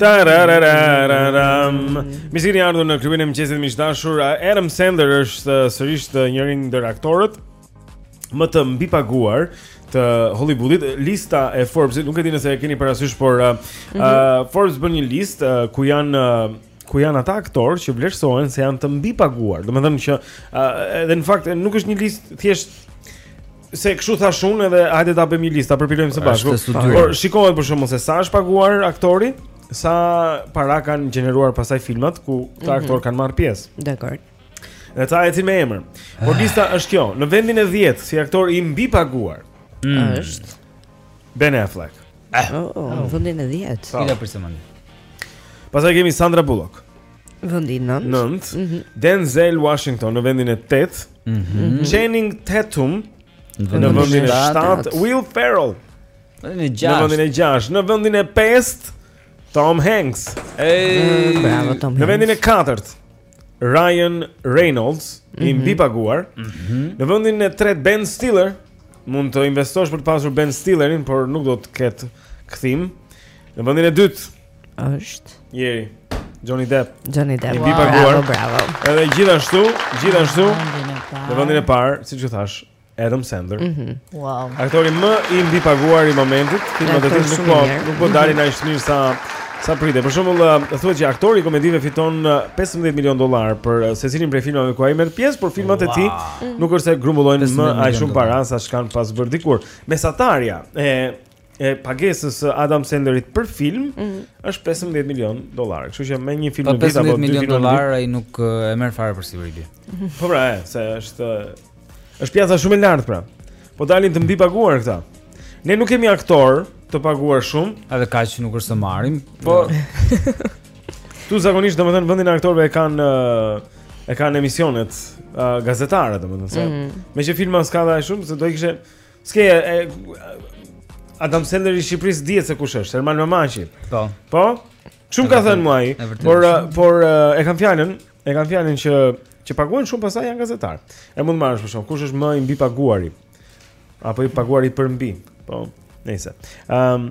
[SPEAKER 8] Tarararararam.
[SPEAKER 2] Mirë se
[SPEAKER 5] keni ardhur në klubin e mëngjesit miq të dashur. Adam Sandler është uh, sërisht njëri ndër aktorët më të mbipaguar të Hollywoodit. Lista e Forbes-it, nuk e di nëse e keni parasysh, por uh,
[SPEAKER 2] mm -hmm.
[SPEAKER 5] uh, Forbes bën një listë uh, ku janë uh, ku janë ata aktorë që vlerësohen se janë të mbipaguar. Domethënë që uh, edhe në fakt nuk është një listë thjesht Se kështu thashë unë edhe hajde ta bëjmë një listë, ta përpilojmë së bashku. Por shikohet për shembull se sa është paguar aktori, sa para kanë gjeneruar pastaj filmat ku këta
[SPEAKER 2] mm
[SPEAKER 5] -hmm. aktorë kanë marrë pjesë.
[SPEAKER 2] Dakord.
[SPEAKER 5] Dhe ta ecim me emër. Por lista është kjo, në vendin e 10 si aktor i mbipaguar.
[SPEAKER 3] Mm.
[SPEAKER 2] Është
[SPEAKER 5] Ben Affleck. Ah.
[SPEAKER 2] Oh, oh, oh. vendin e 10.
[SPEAKER 3] Cila për semanë?
[SPEAKER 5] Pastaj kemi Sandra Bullock.
[SPEAKER 2] Vendi 9.
[SPEAKER 5] 9.
[SPEAKER 2] Mm -hmm.
[SPEAKER 5] Denzel Washington në vendin e 8.
[SPEAKER 3] Mm -hmm.
[SPEAKER 5] Channing Tatum
[SPEAKER 3] në vendin e
[SPEAKER 5] 7. Will Ferrell në
[SPEAKER 3] vendin e
[SPEAKER 5] 6.
[SPEAKER 3] Në
[SPEAKER 5] vendin e 6. Në vendin e 5. Tom Hanks.
[SPEAKER 3] Ej,
[SPEAKER 2] mm, bravo Tom Hanks.
[SPEAKER 5] Në vendin e 4. Ryan Reynolds mm -hmm. i
[SPEAKER 2] mhm.
[SPEAKER 5] mbipaguar. Mm -hmm. Në vendin e 3 Ben Stiller. Mund të investosh për të pasur Ben Stillerin, por nuk do të ketë kthim. Në vendin e dytë
[SPEAKER 2] Është.
[SPEAKER 5] Jeri. Johnny Depp.
[SPEAKER 2] Johnny Depp.
[SPEAKER 5] I mbipaguar.
[SPEAKER 2] Bravo.
[SPEAKER 5] Edhe gjithashtu, gjithashtu. Në vendin e parë, siç ju thashë, Adam Sandler.
[SPEAKER 2] Mm -hmm.
[SPEAKER 4] Wow.
[SPEAKER 5] Aktori më i mbipaguar i momentit, domethënë nuk po, nuk po dalin mhm. aq mirë sa sa pritet. Për shembull, uh, thuhet që aktori i komedive fiton 15 uh, milionë dollar për uh, secilin prej filmave ku ai merr pjesë, por filmat wow. e tij nuk është se grumbullojnë më aq shumë para sa ç'kanë pas bërë dikur. Mesatarja e e pagesës së Adam Sandlerit për film
[SPEAKER 2] mm -hmm.
[SPEAKER 5] është 15 milion dollarë. Kështu që me një film
[SPEAKER 3] po,
[SPEAKER 5] në vit apo
[SPEAKER 3] 15 milion dollarë ai nuk e merr fare përsipër, ide.
[SPEAKER 5] Po pra, e, se është është pjesa shumë e lartë pra. Po dalin të mbipaguar këta. Ne nuk kemi aktor të paguar shumë,
[SPEAKER 3] edhe kaq nuk është të marrim. Po.
[SPEAKER 5] Këtu zakonisht domethënë vendin e aktorëve e kanë e kanë emisionet uh, gazetare domethënë se.
[SPEAKER 2] Mm
[SPEAKER 5] -hmm. Meqë filma s'ka dhe shumë, se do i kishte S'ke e Adam Sandler i Shqipërisë dihet se kush është, Ermal Mamaqi.
[SPEAKER 3] Po.
[SPEAKER 5] Po. Shumë ka thënë mua, por por e kam fjalën, e kam fjalën që që paguhen shumë pastaj janë gazetarë. E mund të marrësh për shembull kush është më i mbipaguari apo i paguari për mbi. Po, nëse. Ëm um,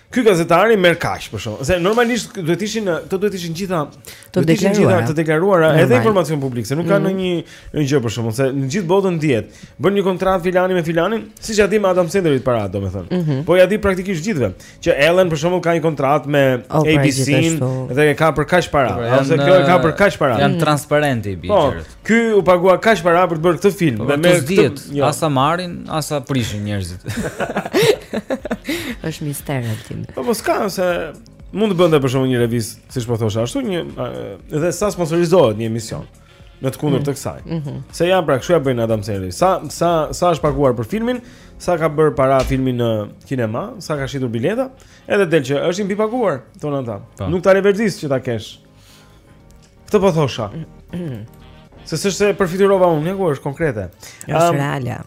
[SPEAKER 5] Ky gazetari merr kaq për shembull, se normalisht duhet të ishin këto duhet
[SPEAKER 2] të
[SPEAKER 5] ishin të gjitha të
[SPEAKER 2] deklaruara,
[SPEAKER 5] të deklaruara edhe informacion publik, se nuk ka
[SPEAKER 2] mhm.
[SPEAKER 5] ndonjë mm -hmm. një gjë për shembull se në gjithë botën dihet. Bën një kontratë filani me filanin, siç ia dimë Adam Sandlerit paratë, domethënë.
[SPEAKER 2] Mm -hmm.
[SPEAKER 5] Po ia di praktikisht të gjithëve që Ellen për shembull ka një kontratë me
[SPEAKER 2] oh,
[SPEAKER 5] ABC-n dhe e ka për kaq para, ose kjo e ka për kaq para.
[SPEAKER 3] Janë transparent i
[SPEAKER 5] biçerët.
[SPEAKER 3] Po,
[SPEAKER 5] Ky u pagua kaq para për të bërë këtë film.
[SPEAKER 3] Po,
[SPEAKER 5] s'dihet, jo.
[SPEAKER 3] as sa marrin, as sa prishin njerëzit.
[SPEAKER 2] Është mister Altin.
[SPEAKER 5] Po mos, ka se mund të bënte për shembull një revistë, siç po thosha, ashtu një edhe sa sponsorizohet një emision në të kundërt të mm. kësaj.
[SPEAKER 2] Mm -hmm.
[SPEAKER 5] Se janë pra kështu ia bëjnë Adam Sandler. Sa sa sa është paguar për filmin, sa ka bërë para filmin në kinema, sa ka shitur bileta, edhe del që është i mbipaguar, thonë ata.
[SPEAKER 3] Po.
[SPEAKER 5] Nuk ta leverdis që ta kesh. Këtë po thosha. Se s'është se përfiturova unë, ku është konkrete.
[SPEAKER 2] Është
[SPEAKER 5] um,
[SPEAKER 2] reale.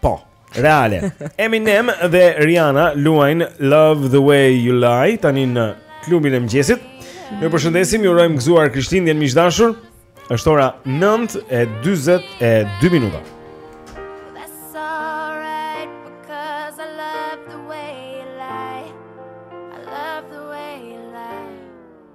[SPEAKER 5] Po, reale. Eminem dhe Rihanna luajnë Love the way you lie tani në klubin e mëngjesit. Ju përshëndesim, ju urojmë gëzuar Krishtlindjen miq të dashur. Është ora 9:42 minuta.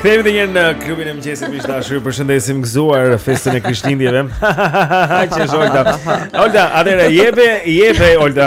[SPEAKER 5] Kthehemi edhe një herë në klubin e mëngjesit miq të dashur. Ju përshëndesim gëzuar festën e Krishtlindjeve. Që është Olta. Olta, atëherë jepe, jepe Olta.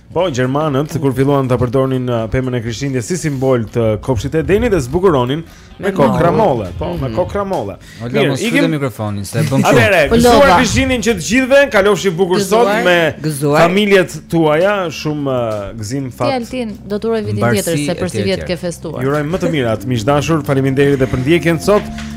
[SPEAKER 5] Po, gjermanët, kur filluan ta përdornin uh, pemën e Krishtlindjes si simbol të kopshit të Edenit dhe e zbukuronin me
[SPEAKER 3] kokrra
[SPEAKER 5] molle. Po, me
[SPEAKER 3] mhm.
[SPEAKER 5] kokrra molle.
[SPEAKER 3] Olta, mos fute mikrofonin, se e
[SPEAKER 5] bëmë shumë.
[SPEAKER 4] Atëherë, po,
[SPEAKER 5] gëzuar Krishtlindjen të gjithëve, kalofshi bukur sot me familjet tuaja, shumë uh, gëzim fat.
[SPEAKER 4] Altin, do të të uroj vitin tjetër, se për
[SPEAKER 5] sivjet
[SPEAKER 4] ke festuar.
[SPEAKER 5] Ju urojmë më të mirat, miq të dashur, faleminderit dhe për ndjekjen sot.